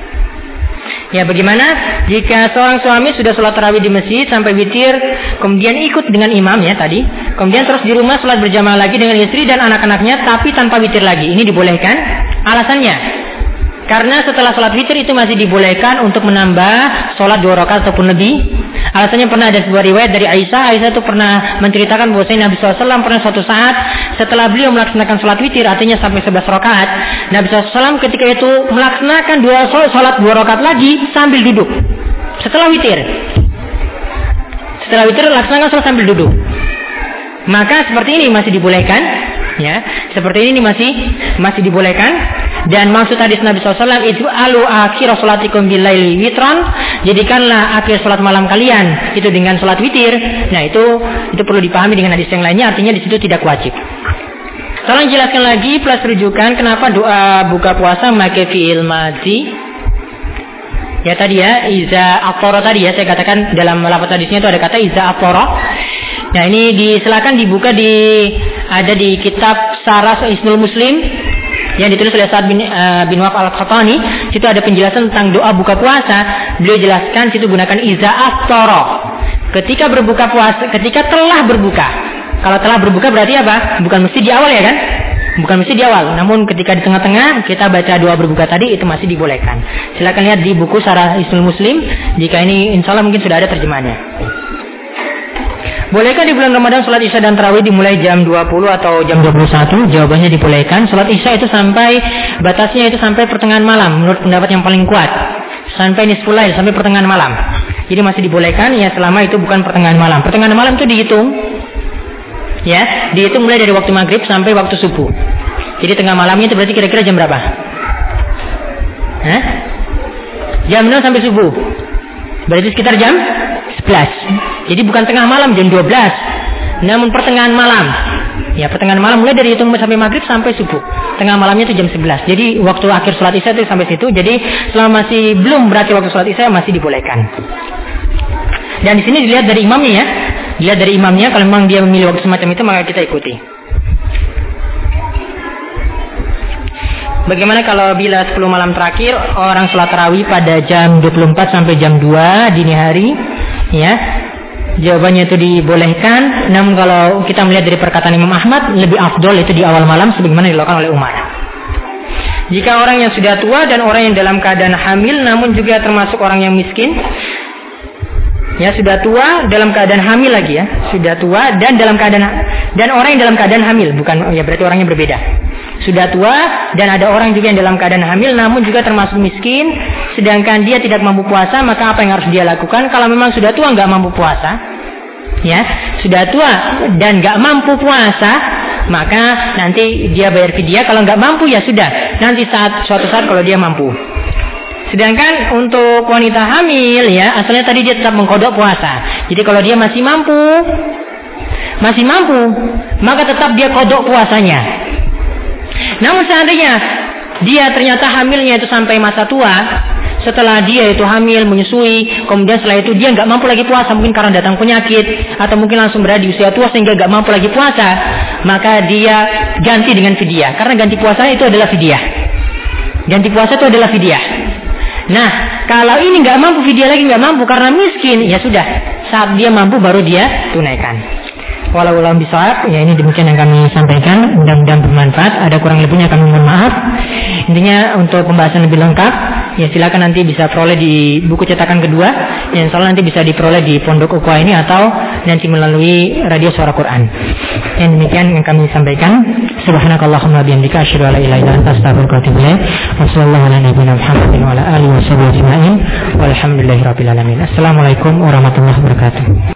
Ya bagaimana jika seorang suami sudah sholat tarawih di masjid sampai witir, kemudian ikut dengan imam ya tadi, kemudian terus di rumah sholat berjamaah lagi dengan istri dan anak-anaknya, tapi tanpa witir lagi. Ini dibolehkan? Alasannya, karena setelah sholat witir itu masih dibolehkan untuk menambah sholat dua rakaat ataupun lebih. Alasannya pernah ada sebuah riwayat dari Aisyah. Aisyah itu pernah menceritakan bahwa Nabi SAW pernah suatu saat setelah beliau melaksanakan sholat witir, artinya sampai 11 rakaat. Nabi SAW ketika itu melaksanakan dua sholat dua rakaat lagi sambil duduk. Setelah witir. Setelah witir laksanakan sholat sambil duduk. Maka seperti ini masih dibolehkan ya seperti ini masih masih dibolehkan dan maksud hadis Nabi SAW itu alu akhir salatikum bilaili witron jadikanlah akhir salat malam kalian itu dengan salat witir. Nah itu itu perlu dipahami dengan hadis yang lainnya artinya di situ tidak wajib. Tolong jelaskan lagi plus rujukan kenapa doa buka puasa memakai fi'il madhi. Ya tadi ya, iza aftara tadi ya, saya katakan dalam lafaz hadisnya itu ada kata iza aftara. Nah ini disilakan dibuka di ada di kitab Saras Isnul Muslim yang ditulis oleh Sa'ad bin, uh, bin Waf al-Khatani. Situ ada penjelasan tentang doa buka puasa. Beliau jelaskan situ gunakan iza aftara. Ketika berbuka puasa, ketika telah berbuka. Kalau telah berbuka berarti apa? Bukan mesti di awal ya kan? Bukan mesti di awal, namun ketika di tengah-tengah kita baca doa berbuka tadi itu masih dibolehkan. Silakan lihat di buku Sarah Isnul Muslim. Jika ini insya Allah mungkin sudah ada terjemahannya. Bolehkah di bulan Ramadan sholat Isya dan Tarawih dimulai jam 20 atau jam 21? Jawabannya dibolehkan. Sholat Isya itu sampai batasnya itu sampai pertengahan malam menurut pendapat yang paling kuat. Sampai nisfulail sampai pertengahan malam. Jadi masih dibolehkan ya selama itu bukan pertengahan malam. Pertengahan malam itu dihitung Ya, dihitung mulai dari waktu maghrib sampai waktu subuh. Jadi tengah malamnya itu berarti kira-kira jam berapa? Hah? Jam 6 sampai subuh. Berarti sekitar jam 11. Jadi bukan tengah malam jam 12. Namun pertengahan malam. Ya, pertengahan malam mulai dari hitung sampai maghrib sampai subuh. Tengah malamnya itu jam 11. Jadi waktu akhir sholat isya itu sampai situ. Jadi selama masih belum berakhir waktu sholat isya masih dibolehkan. Dan di sini dilihat dari imamnya ya. Dilihat dari imamnya kalau memang dia memilih waktu semacam itu maka kita ikuti. Bagaimana kalau bila 10 malam terakhir orang sholat tarawih pada jam 24 sampai jam 2 dini hari ya. Jawabannya itu dibolehkan namun kalau kita melihat dari perkataan Imam Ahmad lebih afdol itu di awal malam sebagaimana dilakukan oleh Umar. Jika orang yang sudah tua dan orang yang dalam keadaan hamil namun juga termasuk orang yang miskin Ya sudah tua dalam keadaan hamil lagi ya, sudah tua dan dalam keadaan dan orang yang dalam keadaan hamil bukan ya berarti orangnya berbeda. Sudah tua dan ada orang juga yang dalam keadaan hamil namun juga termasuk miskin sedangkan dia tidak mampu puasa maka apa yang harus dia lakukan? Kalau memang sudah tua nggak mampu puasa. Ya sudah tua dan nggak mampu puasa maka nanti dia bayar fidyah. Kalau nggak mampu ya sudah. Nanti saat suatu saat kalau dia mampu Sedangkan untuk wanita hamil ya, asalnya tadi dia tetap mengkodok puasa. Jadi kalau dia masih mampu, masih mampu, maka tetap dia kodok puasanya. Namun seandainya dia ternyata hamilnya itu sampai masa tua, setelah dia itu hamil menyusui, kemudian setelah itu dia nggak mampu lagi puasa, mungkin karena datang penyakit atau mungkin langsung berada di usia tua sehingga nggak mampu lagi puasa, maka dia ganti dengan fidyah. Karena ganti puasa itu adalah fidyah. Ganti puasa itu adalah fidyah. Nah, kalau ini nggak mampu, dia lagi nggak mampu karena miskin, ya sudah. Saat dia mampu baru dia tunaikan. Walau ulang bisa, ya ini demikian yang kami sampaikan. Mudah-mudahan bermanfaat. Ada kurang lebihnya kami mohon maaf. Intinya untuk pembahasan lebih lengkap, ya silakan nanti bisa peroleh di buku cetakan kedua. Yang salah nanti bisa diperoleh di Pondok Ukwa ini atau nanti melalui radio suara Quran. Yang demikian yang kami sampaikan. Subhanakallahumma bihamdika asyhadu an la ilaha illa anta astaghfiruka wa atubu ilaik. Muhammadin wa alamin. Assalamualaikum warahmatullahi wabarakatuh.